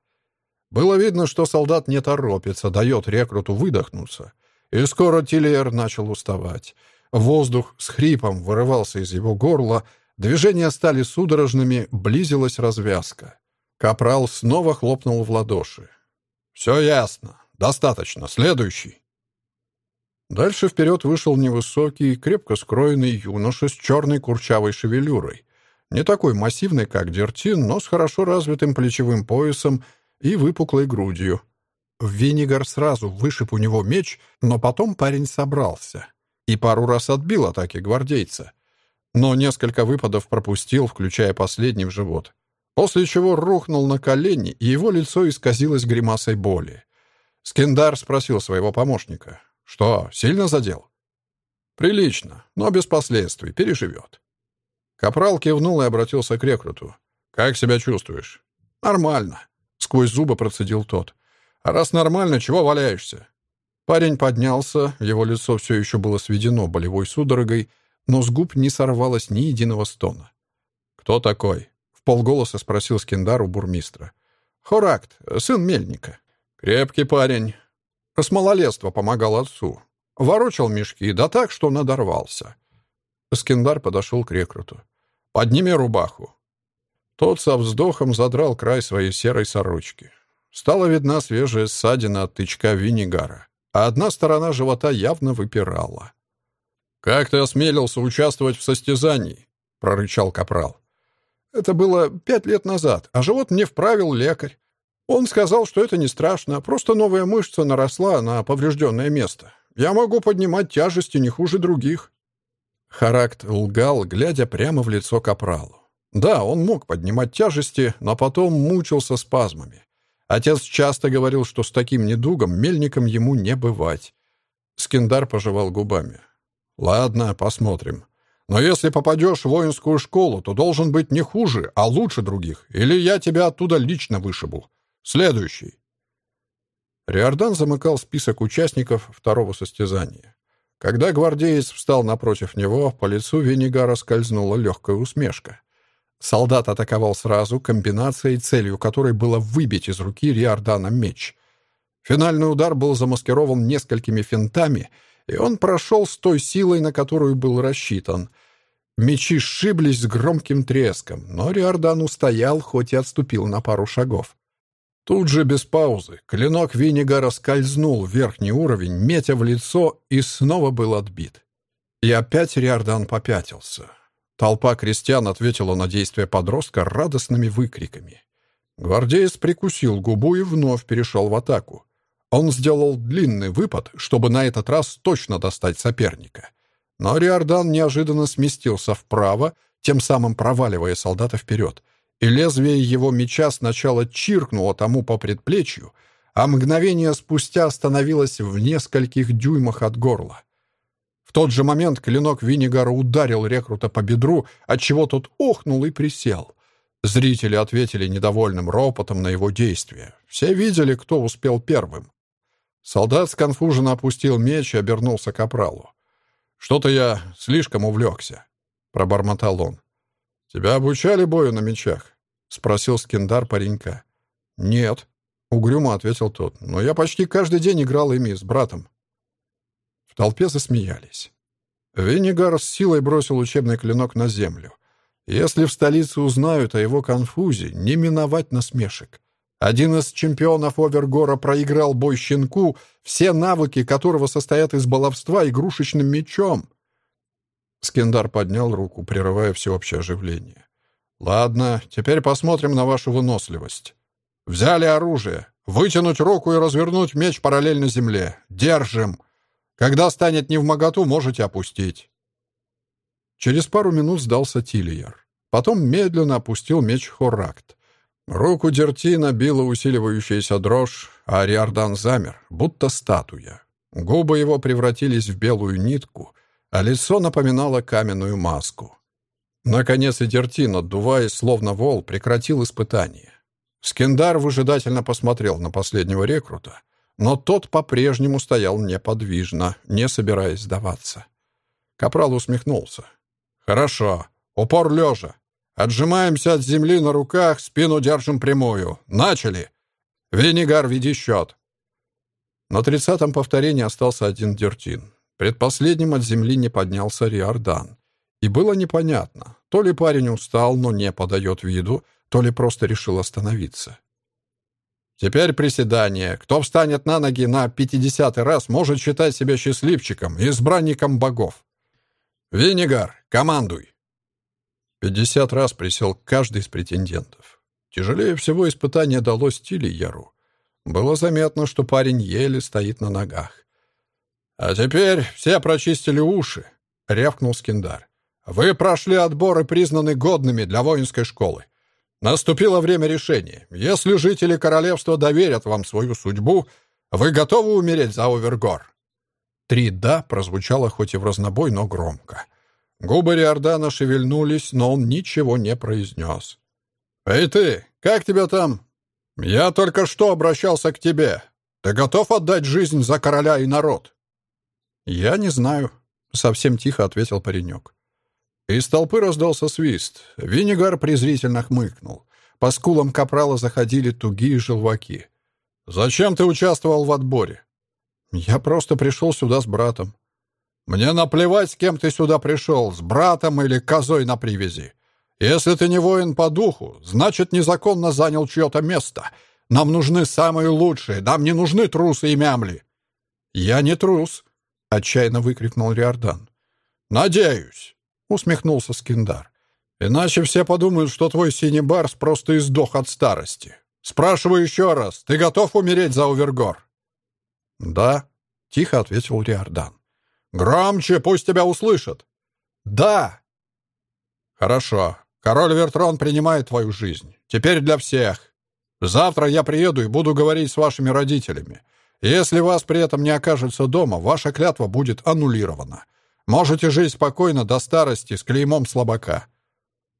Было видно, что солдат не торопится, дает рекруту выдохнуться — и скоро Тильер начал уставать. Воздух с хрипом вырывался из его горла, движения стали судорожными, близилась развязка. Капрал снова хлопнул в ладоши. «Все ясно. Достаточно. Следующий». Дальше вперед вышел невысокий, крепко скроенный юноша с черной курчавой шевелюрой. Не такой массивный, как Дертин, но с хорошо развитым плечевым поясом и выпуклой грудью. Винигар сразу вышиб у него меч, но потом парень собрался и пару раз отбил атаки гвардейца. Но несколько выпадов пропустил, включая последний в живот. После чего рухнул на колени, и его лицо исказилось гримасой боли. Скиндар спросил своего помощника. «Что, сильно задел?» «Прилично, но без последствий, переживет». Капрал кивнул и обратился к рекруту. «Как себя чувствуешь?» «Нормально», — сквозь зубы процедил тот. А раз нормально, чего валяешься?» Парень поднялся, его лицо все еще было сведено болевой судорогой, но с губ не сорвалось ни единого стона. «Кто такой?» — в полголоса спросил Скиндар у бурмистра. «Хоракт, сын Мельника. Крепкий парень. С малолетства помогал отцу. Ворочал мешки, да так, что надорвался». Скиндар подошел к рекруту. «Подними рубаху». Тот со вздохом задрал край своей серой сорочки. Стала видна свежая ссадина от тычка винегара, а одна сторона живота явно выпирала. «Как ты осмелился участвовать в состязании?» — прорычал капрал. «Это было пять лет назад, а живот мне вправил лекарь. Он сказал, что это не страшно, просто новая мышца наросла на поврежденное место. Я могу поднимать тяжести не хуже других». Характ лгал, глядя прямо в лицо капралу. Да, он мог поднимать тяжести, но потом мучился спазмами. Отец часто говорил, что с таким недугом мельником ему не бывать. Скиндар пожевал губами. «Ладно, посмотрим. Но если попадешь в воинскую школу, то должен быть не хуже, а лучше других, или я тебя оттуда лично вышибу. Следующий». Риордан замыкал список участников второго состязания. Когда гвардеец встал напротив него, по лицу Венегара скользнула легкая усмешка. Солдат атаковал сразу, комбинацией, целью которой было выбить из руки Риордана меч. Финальный удар был замаскирован несколькими финтами, и он прошел с той силой, на которую был рассчитан. Мечи сшиблись с громким треском, но Риордан устоял, хоть и отступил на пару шагов. Тут же, без паузы, клинок Виннигара скользнул в верхний уровень, метя в лицо, и снова был отбит. И опять Риордан попятился. Толпа крестьян ответила на действия подростка радостными выкриками. Гвардеец прикусил губу и вновь перешел в атаку. Он сделал длинный выпад, чтобы на этот раз точно достать соперника. Но Риордан неожиданно сместился вправо, тем самым проваливая солдата вперед, и лезвие его меча сначала чиркнуло тому по предплечью, а мгновение спустя остановилась в нескольких дюймах от горла. В тот же момент клинок Виннигара ударил рекрута по бедру, отчего тот охнул и присел. Зрители ответили недовольным ропотом на его действия. Все видели, кто успел первым. Солдат сконфуженно опустил меч и обернулся к опралу. «Что-то я слишком увлекся», — пробормотал он. «Тебя обучали бою на мечах?» — спросил скиндар паренька. «Нет», — угрюмо ответил тот, «но я почти каждый день играл ими с братом». Толпе засмеялись. Виннигар с силой бросил учебный клинок на землю. Если в столице узнают о его конфузе, не миновать насмешек. Один из чемпионов Овергора проиграл бой щенку, все навыки которого состоят из баловства игрушечным мечом. Скендар поднял руку, прерывая всеобщее оживление. «Ладно, теперь посмотрим на вашу выносливость. Взяли оружие. Вытянуть руку и развернуть меч параллельно земле. Держим. Когда станет невмоготу, можете опустить». Через пару минут сдался Тильер. Потом медленно опустил меч Хоракт. Руку Дертина била усиливающаяся дрожь, а Ариардан замер, будто статуя. Губы его превратились в белую нитку, а лицо напоминало каменную маску. Наконец и Дертин, отдуваясь, словно вол, прекратил испытание. Скендар выжидательно посмотрел на последнего рекрута, но тот по-прежнему стоял неподвижно, не собираясь сдаваться. Капрал усмехнулся. «Хорошо. Упор лежа. Отжимаемся от земли на руках, спину держим прямую. Начали! Винигар, веди счет!» На тридцатом повторении остался один дертин. Предпоследним от земли не поднялся Риордан. И было непонятно, то ли парень устал, но не подает виду, то ли просто решил остановиться. Теперь приседание. Кто встанет на ноги на пятидесятый раз, может считать себя счастливчиком, избранником богов. «Винигар, командуй!» Пятьдесят раз присел каждый из претендентов. Тяжелее всего испытание далось Тиле Яру. Было заметно, что парень еле стоит на ногах. «А теперь все прочистили уши», — рявкнул Скиндар. «Вы прошли отбор и признаны годными для воинской школы. Наступило время решения. Если жители королевства доверят вам свою судьбу, вы готовы умереть за Овергор?» Три «да» прозвучало хоть и в разнобой, но громко. Губы Риордана шевельнулись, но он ничего не произнес. «Эй ты, как тебя там?» «Я только что обращался к тебе. Ты готов отдать жизнь за короля и народ?» «Я не знаю», — совсем тихо ответил паренек. Из толпы раздался свист. Винигар презрительно хмыкнул. По скулам капрала заходили тугие желваки. «Зачем ты участвовал в отборе?» «Я просто пришел сюда с братом». «Мне наплевать, с кем ты сюда пришел, с братом или козой на привязи. Если ты не воин по духу, значит, незаконно занял чье-то место. Нам нужны самые лучшие, нам не нужны трусы и мямли». «Я не трус», — отчаянно выкрикнул Риордан. «Надеюсь», — усмехнулся Скиндар. «Иначе все подумают, что твой синий барс просто издох от старости. Спрашиваю еще раз, ты готов умереть за Овергор?» «Да», — тихо ответил Риордан. «Громче, пусть тебя услышат!» «Да!» «Хорошо. Король Вертрон принимает твою жизнь. Теперь для всех. Завтра я приеду и буду говорить с вашими родителями. Если вас при этом не окажется дома, ваша клятва будет аннулирована. Можете жить спокойно до старости с клеймом слабака».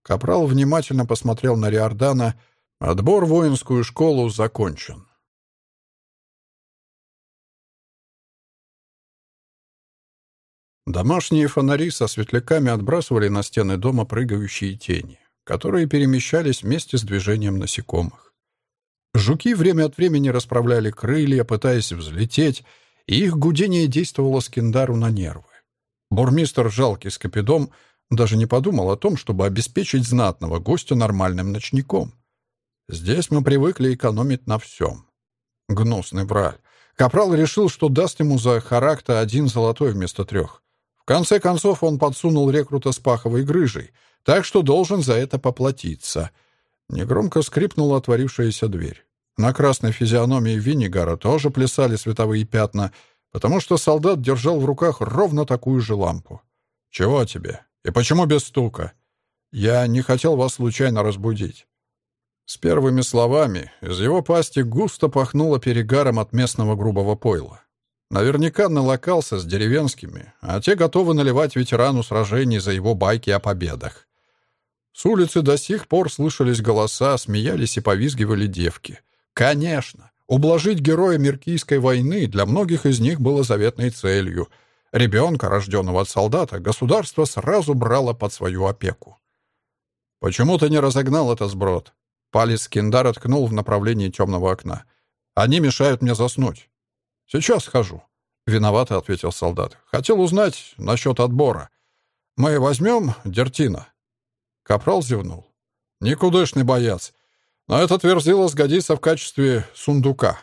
Капрал внимательно посмотрел на Риордана. «Отбор в воинскую школу закончен. Домашние фонари со светляками отбрасывали на стены дома прыгающие тени, которые перемещались вместе с движением насекомых. Жуки время от времени расправляли крылья, пытаясь взлететь, и их гудение действовало Скиндару на нервы. Бурмистр жалкий скопидом даже не подумал о том, чтобы обеспечить знатного гостя нормальным ночником. Здесь мы привыкли экономить на всем. Гнусный враль. Капрал решил, что даст ему за характер один золотой вместо трех конце концов, он подсунул рекрута с паховой грыжей, так что должен за это поплатиться. Негромко скрипнула отворившаяся дверь. На красной физиономии Виннигара тоже плясали световые пятна, потому что солдат держал в руках ровно такую же лампу. «Чего тебе? И почему без стука?» «Я не хотел вас случайно разбудить». С первыми словами из его пасти густо пахнуло перегаром от местного грубого пойла. Наверняка налокался с деревенскими, а те готовы наливать ветерану сражений за его байки о победах. С улицы до сих пор слышались голоса, смеялись и повизгивали девки. Конечно, ублажить героя Меркийской войны для многих из них было заветной целью. Ребенка, рожденного от солдата, государство сразу брало под свою опеку. «Почему ты не разогнал этот сброд?» Палец Киндара ткнул в направлении темного окна. «Они мешают мне заснуть». «Сейчас схожу», — виновато ответил солдат. «Хотел узнать насчет отбора. Мы возьмем Дертина?» Капрал зевнул. «Никудышный боец. Но этот верзила сгодится в качестве сундука».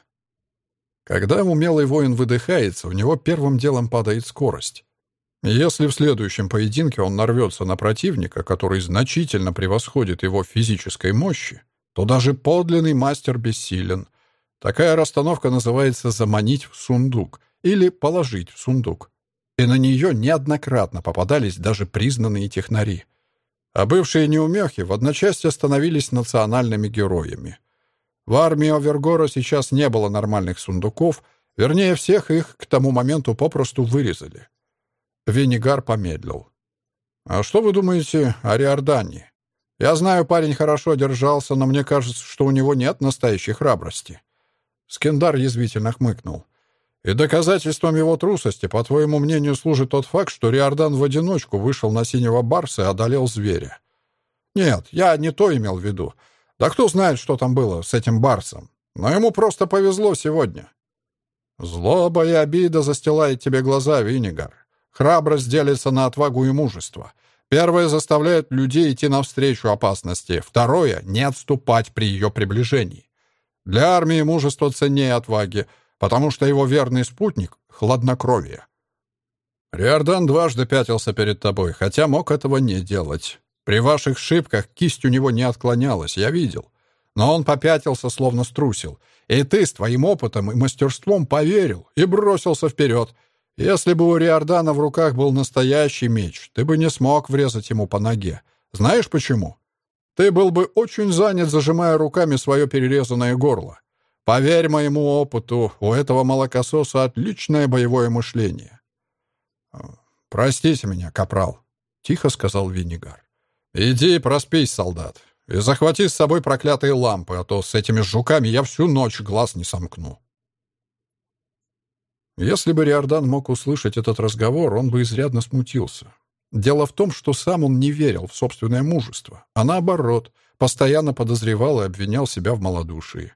Когда умелый воин выдыхается, у него первым делом падает скорость. Если в следующем поединке он нарвется на противника, который значительно превосходит его физической мощи, то даже подлинный мастер бессилен. Такая расстановка называется «заманить в сундук» или «положить в сундук». И на нее неоднократно попадались даже признанные технари. А бывшие неумехи в одночасье становились национальными героями. В армии Овергора сейчас не было нормальных сундуков, вернее, всех их к тому моменту попросту вырезали. Венигар помедлил. «А что вы думаете о Риордане? Я знаю, парень хорошо держался, но мне кажется, что у него нет настоящей храбрости. Скендар язвительно хмыкнул. «И доказательством его трусости, по твоему мнению, служит тот факт, что Риордан в одиночку вышел на синего барса и одолел зверя». «Нет, я не то имел в виду. Да кто знает, что там было с этим барсом. Но ему просто повезло сегодня». «Злоба и обида застилает тебе глаза, Винигар. Храбрость делится на отвагу и мужество. Первое заставляет людей идти навстречу опасности, второе — не отступать при ее приближении. Для армии мужество ценнее отваги, потому что его верный спутник — хладнокровие. Риордан дважды пятился перед тобой, хотя мог этого не делать. При ваших шибках кисть у него не отклонялась, я видел. Но он попятился, словно струсил. И ты с твоим опытом и мастерством поверил и бросился вперед. Если бы у Риордана в руках был настоящий меч, ты бы не смог врезать ему по ноге. Знаешь почему? Ты был бы очень занят, зажимая руками свое перерезанное горло. Поверь моему опыту, у этого молокососа отличное боевое мышление. «Простите меня, капрал», — тихо сказал Виннигар. «Иди проспись, солдат, и захвати с собой проклятые лампы, а то с этими жуками я всю ночь глаз не сомкну». Если бы Риордан мог услышать этот разговор, он бы изрядно смутился. Дело в том, что сам он не верил в собственное мужество, а наоборот, постоянно подозревал и обвинял себя в малодушии.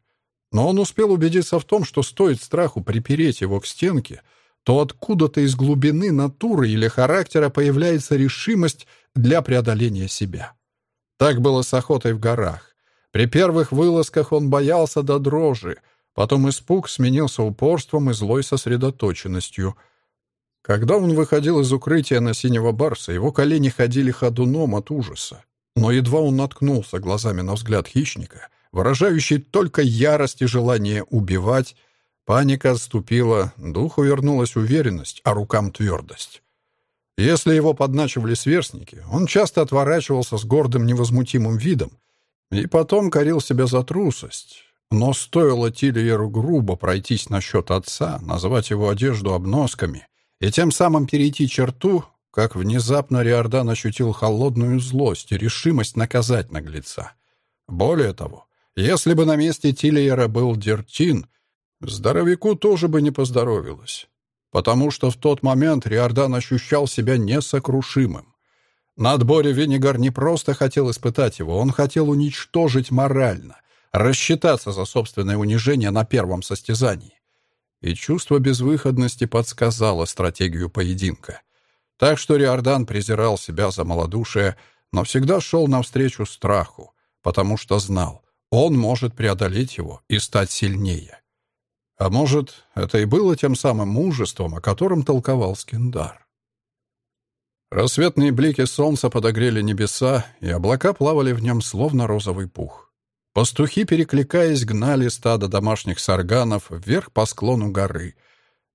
Но он успел убедиться в том, что стоит страху припереть его к стенке, то откуда-то из глубины натуры или характера появляется решимость для преодоления себя. Так было с охотой в горах. При первых вылазках он боялся до дрожи, потом испуг сменился упорством и злой сосредоточенностью — когда он выходил из укрытия на синего барса, его колени ходили ходуном от ужаса. Но едва он наткнулся глазами на взгляд хищника, выражающий только ярость и желание убивать, паника отступила, духу вернулась уверенность, а рукам твердость. Если его подначивали сверстники, он часто отворачивался с гордым невозмутимым видом и потом корил себя за трусость. Но стоило Тильеру грубо пройтись насчет отца, назвать его одежду обносками — и тем самым перейти черту, как внезапно Риордан ощутил холодную злость и решимость наказать наглеца. Более того, если бы на месте Тильера был Дертин, здоровяку тоже бы не поздоровилось, потому что в тот момент Риордан ощущал себя несокрушимым. На отборе Венегар не просто хотел испытать его, он хотел уничтожить морально, рассчитаться за собственное унижение на первом состязании и чувство безвыходности подсказало стратегию поединка. Так что Риордан презирал себя за малодушие, но всегда шел навстречу страху, потому что знал, он может преодолеть его и стать сильнее. А может, это и было тем самым мужеством, о котором толковал Скиндар. Рассветные блики солнца подогрели небеса, и облака плавали в нем словно розовый пух. Пастухи, перекликаясь, гнали стадо домашних сарганов вверх по склону горы.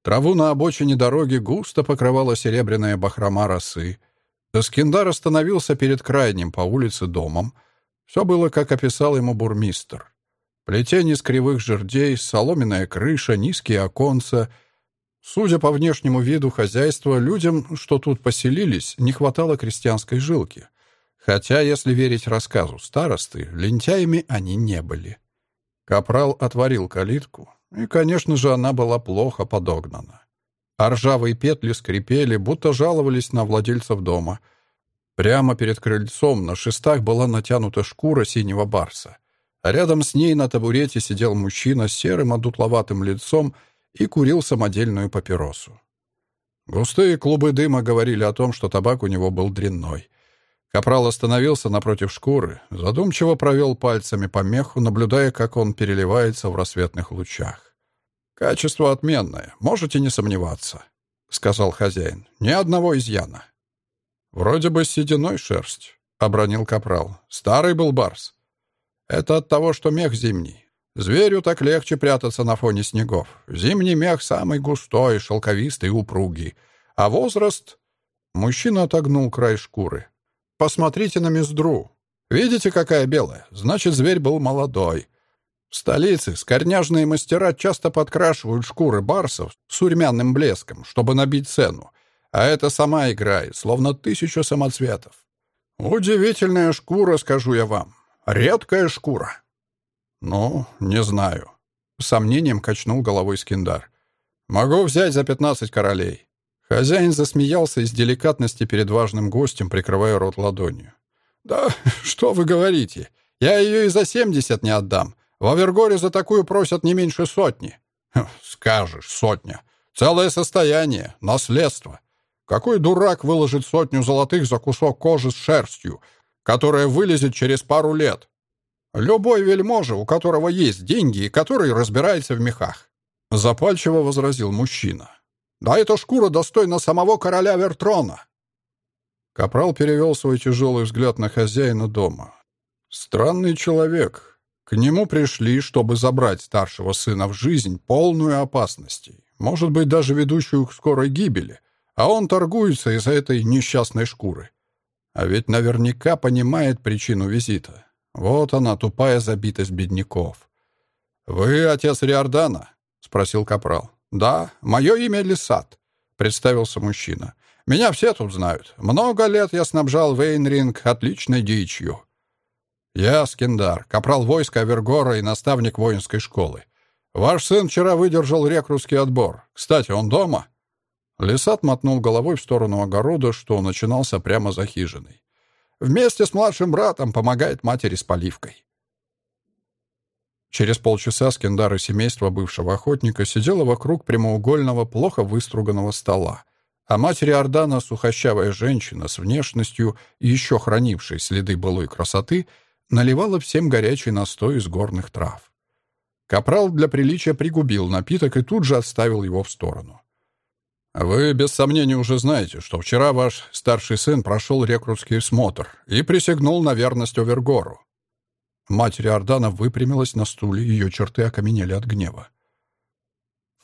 Траву на обочине дороги густо покрывала серебряная бахрома росы. Эскиндар остановился перед крайним по улице домом. Все было, как описал ему бурмистр. Плетень из кривых жердей, соломенная крыша, низкие оконца. Судя по внешнему виду хозяйства, людям, что тут поселились, не хватало крестьянской жилки. Хотя, если верить рассказу старосты, лентяями они не были. Капрал отворил калитку, и, конечно же, она была плохо подогнана. А ржавые петли скрипели, будто жаловались на владельцев дома. Прямо перед крыльцом на шестах была натянута шкура синего барса. А рядом с ней на табурете сидел мужчина с серым одутловатым лицом и курил самодельную папиросу. Густые клубы дыма говорили о том, что табак у него был дрянной. Капрал остановился напротив шкуры, задумчиво провел пальцами по меху, наблюдая, как он переливается в рассветных лучах. «Качество отменное, можете не сомневаться», — сказал хозяин. «Ни одного изъяна». «Вроде бы сединой шерсть», — обронил Капрал. «Старый был барс». «Это от того, что мех зимний. Зверю так легче прятаться на фоне снегов. Зимний мех самый густой, шелковистый, упругий. А возраст...» Мужчина отогнул край шкуры. Посмотрите на мездру. Видите, какая белая? Значит, зверь был молодой. В столице скорняжные мастера часто подкрашивают шкуры барсов с урмянным блеском, чтобы набить цену. А это сама играет, словно тысяча самоцветов. Удивительная шкура, скажу я вам. Редкая шкура. Ну, не знаю. Сомнением качнул головой Скиндар. Могу взять за пятнадцать королей. Хозяин засмеялся из деликатности перед важным гостем, прикрывая рот ладонью. «Да что вы говорите? Я ее и за семьдесят не отдам. В Авергоре за такую просят не меньше сотни». «Скажешь, сотня. Целое состояние, наследство. Какой дурак выложит сотню золотых за кусок кожи с шерстью, которая вылезет через пару лет? Любой вельможа, у которого есть деньги и который разбирается в мехах», — запальчиво возразил мужчина. Да эта шкура достойна самого короля Вертрона!» Капрал перевел свой тяжелый взгляд на хозяина дома. «Странный человек. К нему пришли, чтобы забрать старшего сына в жизнь, полную опасностей, может быть, даже ведущую к скорой гибели, а он торгуется из-за этой несчастной шкуры. А ведь наверняка понимает причину визита. Вот она, тупая забитость бедняков. «Вы отец Риордана?» — спросил Капрал. «Да, мое имя Лисат», — представился мужчина. «Меня все тут знают. Много лет я снабжал Вейнринг отличной дичью». «Я Скиндар, капрал войска Авергора и наставник воинской школы. Ваш сын вчера выдержал рекрутский отбор. Кстати, он дома?» Лисат мотнул головой в сторону огорода, что начинался прямо за хижиной. «Вместе с младшим братом помогает матери с поливкой». Через полчаса Скендар и семейство бывшего охотника сидело вокруг прямоугольного, плохо выструганного стола. А матери Ордана, сухощавая женщина с внешностью, еще хранившей следы былой красоты, наливала всем горячий настой из горных трав. Капрал для приличия пригубил напиток и тут же отставил его в сторону. «Вы, без сомнения, уже знаете, что вчера ваш старший сын прошел рекрутский смотр и присягнул на верность Овергору. Матерь Ордана выпрямилась на стуле, ее черты окаменели от гнева.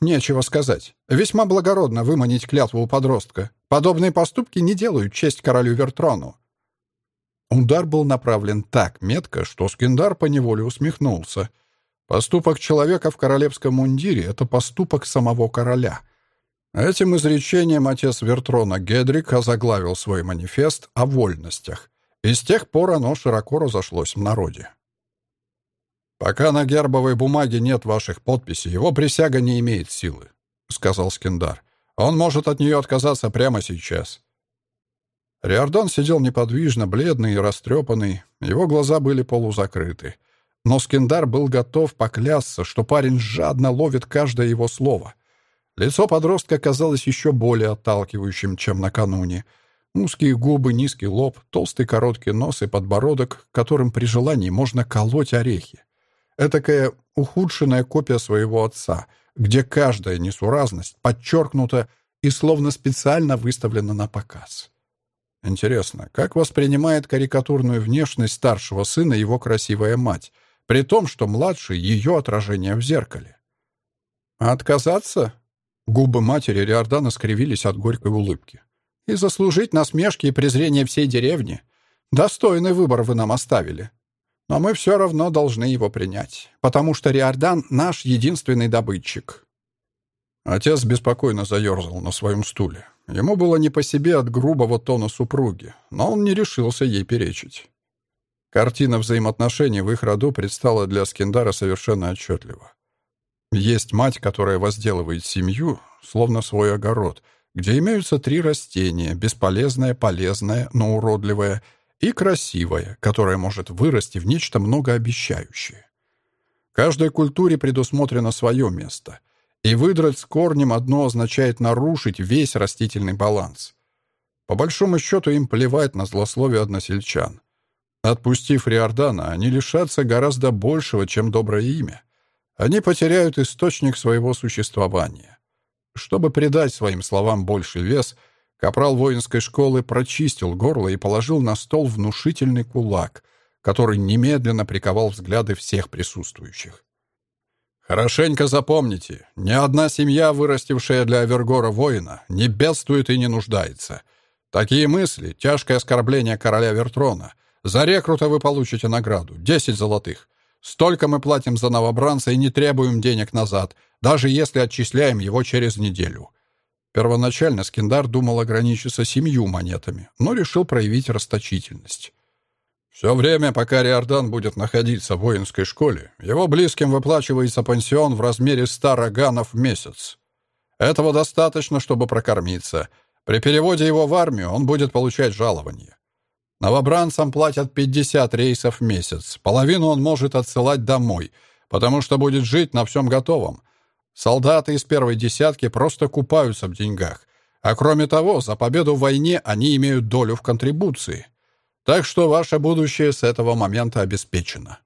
«Нечего сказать. Весьма благородно выманить клятву у подростка. Подобные поступки не делают честь королю Вертрону». Удар был направлен так метко, что Скиндар поневоле усмехнулся. Поступок человека в королевском мундире — это поступок самого короля. Этим изречением отец Вертрона Гедрик озаглавил свой манифест о вольностях, и с тех пор оно широко разошлось в народе. «Пока на гербовой бумаге нет ваших подписей, его присяга не имеет силы», — сказал Скиндар. «Он может от нее отказаться прямо сейчас». Риордан сидел неподвижно, бледный и растрепанный, его глаза были полузакрыты. Но Скиндар был готов поклясться, что парень жадно ловит каждое его слово. Лицо подростка казалось еще более отталкивающим, чем накануне. Узкие губы, низкий лоб, толстый короткий нос и подбородок, которым при желании можно колоть орехи. Этакая ухудшенная копия своего отца, где каждая несуразность подчеркнута и словно специально выставлена на показ. Интересно, как воспринимает карикатурную внешность старшего сына его красивая мать, при том, что младший — ее отражение в зеркале? Отказаться? Губы матери Риордана скривились от горькой улыбки. И заслужить насмешки и презрение всей деревни? Достойный выбор вы нам оставили. Но мы все равно должны его принять, потому что Риордан — наш единственный добытчик». Отец беспокойно заерзал на своем стуле. Ему было не по себе от грубого тона супруги, но он не решился ей перечить. Картина взаимоотношений в их роду предстала для Скиндара совершенно отчетливо. Есть мать, которая возделывает семью, словно свой огород, где имеются три растения — бесполезное, полезное, но уродливое — и красивое, которое может вырасти в нечто многообещающее. Каждой культуре предусмотрено свое место, и выдрать с корнем одно означает нарушить весь растительный баланс. По большому счету им плевать на злословие односельчан. Отпустив Риордана, они лишатся гораздо большего, чем доброе имя. Они потеряют источник своего существования. Чтобы придать своим словам больший вес — Капрал воинской школы прочистил горло и положил на стол внушительный кулак, который немедленно приковал взгляды всех присутствующих. «Хорошенько запомните, ни одна семья, вырастившая для Авергора воина, не бедствует и не нуждается. Такие мысли — тяжкое оскорбление короля Вертрона. За рекрута вы получите награду — десять золотых. Столько мы платим за новобранца и не требуем денег назад, даже если отчисляем его через неделю. Первоначально Скиндар думал ограничиться семью монетами, но решил проявить расточительность. Все время, пока Риордан будет находиться в воинской школе, его близким выплачивается пансион в размере 100 роганов в месяц. Этого достаточно, чтобы прокормиться. При переводе его в армию он будет получать жалование. Новобранцам платят 50 рейсов в месяц. Половину он может отсылать домой, потому что будет жить на всем готовом, Солдаты из первой десятки просто купаются в деньгах. А кроме того, за победу в войне они имеют долю в контрибуции. Так что ваше будущее с этого момента обеспечено.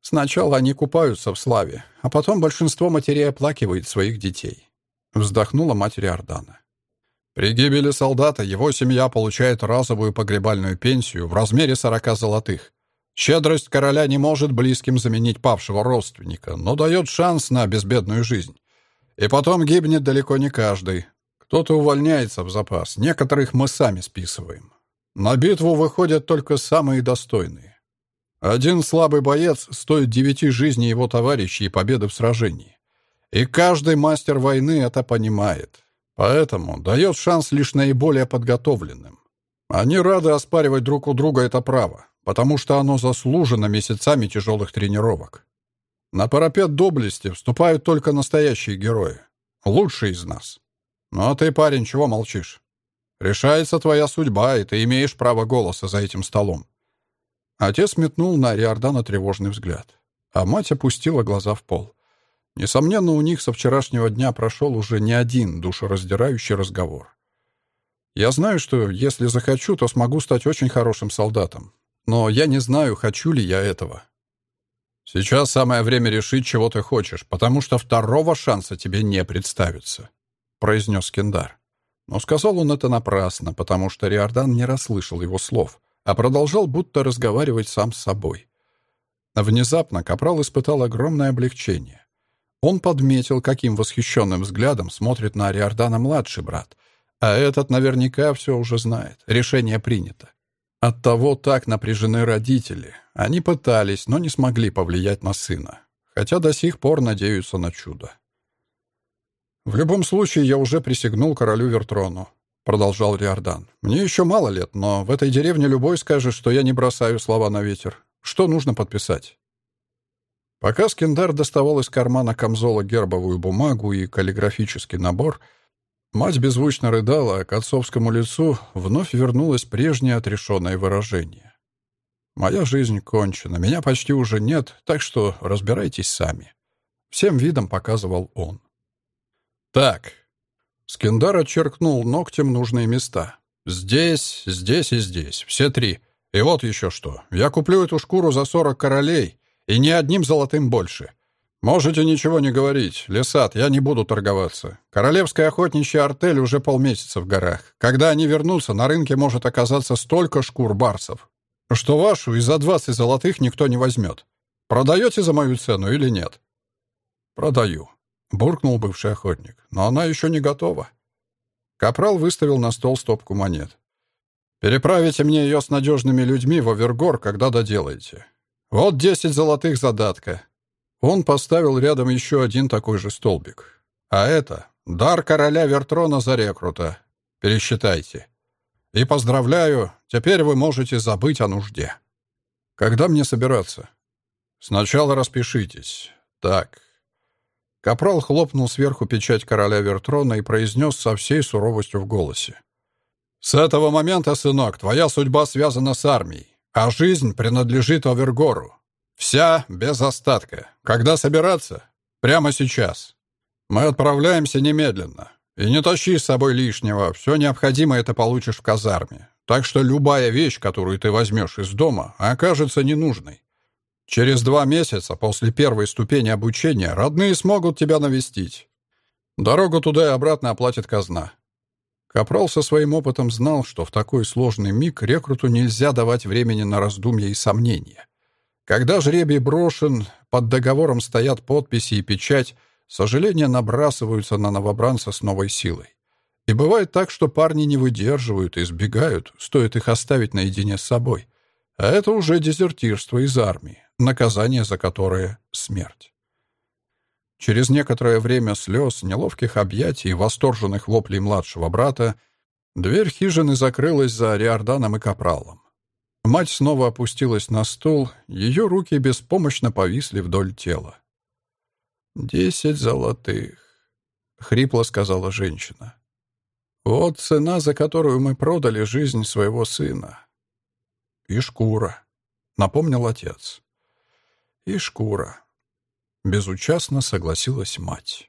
Сначала они купаются в славе, а потом большинство матерей оплакивает своих детей. Вздохнула мать Риордана. При гибели солдата его семья получает разовую погребальную пенсию в размере 40 золотых. Щедрость короля не может близким заменить павшего родственника, но дает шанс на безбедную жизнь. И потом гибнет далеко не каждый. Кто-то увольняется в запас, некоторых мы сами списываем. На битву выходят только самые достойные. Один слабый боец стоит девяти жизней его товарищей и победы в сражении. И каждый мастер войны это понимает. Поэтому дает шанс лишь наиболее подготовленным. Они рады оспаривать друг у друга это право потому что оно заслужено месяцами тяжелых тренировок. На парапет доблести вступают только настоящие герои, лучшие из нас. Ну а ты, парень, чего молчишь? Решается твоя судьба, и ты имеешь право голоса за этим столом. Отец метнул на Риордана тревожный взгляд, а мать опустила глаза в пол. Несомненно, у них со вчерашнего дня прошел уже не один душераздирающий разговор. Я знаю, что если захочу, то смогу стать очень хорошим солдатом, но я не знаю, хочу ли я этого. Сейчас самое время решить, чего ты хочешь, потому что второго шанса тебе не представится», — произнес Кендар. Но сказал он это напрасно, потому что Риордан не расслышал его слов, а продолжал будто разговаривать сам с собой. Внезапно Капрал испытал огромное облегчение. Он подметил, каким восхищенным взглядом смотрит на Риордана младший брат, а этот наверняка все уже знает. Решение принято. Оттого так напряжены родители. Они пытались, но не смогли повлиять на сына, хотя до сих пор надеются на чудо. «В любом случае, я уже присягнул королю Вертрону», — продолжал Риордан. «Мне еще мало лет, но в этой деревне любой скажет, что я не бросаю слова на ветер. Что нужно подписать?» Пока Скиндар доставал из кармана камзола гербовую бумагу и каллиграфический набор — Мать беззвучно рыдала, а к отцовскому лицу вновь вернулось прежнее отрешенное выражение. «Моя жизнь кончена, меня почти уже нет, так что разбирайтесь сами». Всем видом показывал он. «Так». Скиндар отчеркнул ногтем нужные места. «Здесь, здесь и здесь. Все три. И вот еще что. Я куплю эту шкуру за сорок королей, и ни одним золотым больше. «Можете ничего не говорить. Лесат, я не буду торговаться. Королевская охотничья артель уже полмесяца в горах. Когда они вернутся, на рынке может оказаться столько шкур барсов, что вашу и за двадцать золотых никто не возьмет. Продаете за мою цену или нет?» «Продаю», — буркнул бывший охотник. «Но она еще не готова». Капрал выставил на стол стопку монет. «Переправите мне ее с надежными людьми в Овергор, когда доделаете. Вот десять золотых задатка». Он поставил рядом еще один такой же столбик. «А это дар короля Вертрона за рекрута. Пересчитайте. И поздравляю, теперь вы можете забыть о нужде. Когда мне собираться? Сначала распишитесь. Так». Капрал хлопнул сверху печать короля Вертрона и произнес со всей суровостью в голосе. «С этого момента, сынок, твоя судьба связана с армией, а жизнь принадлежит Овергору. Вся без остатка. Когда собираться? Прямо сейчас. Мы отправляемся немедленно. И не тащи с собой лишнего, все необходимое ты получишь в казарме. Так что любая вещь, которую ты возьмешь из дома, окажется ненужной. Через два месяца после первой ступени обучения родные смогут тебя навестить. Дорогу туда и обратно оплатит казна. Капрал со своим опытом знал, что в такой сложный миг рекруту нельзя давать времени на раздумья и сомнения. Когда жребий брошен, под договором стоят подписи и печать, сожаления набрасываются на новобранца с новой силой. И бывает так, что парни не выдерживают и сбегают, стоит их оставить наедине с собой. А это уже дезертирство из армии, наказание за которое — смерть. Через некоторое время слез, неловких объятий и восторженных воплей младшего брата дверь хижины закрылась за Риорданом и Капралом. Мать снова опустилась на стул, ее руки беспомощно повисли вдоль тела. «Десять золотых», — хрипло сказала женщина. «Вот цена, за которую мы продали жизнь своего сына». «И шкура», — напомнил отец. «И шкура», Безучастно согласилась мать.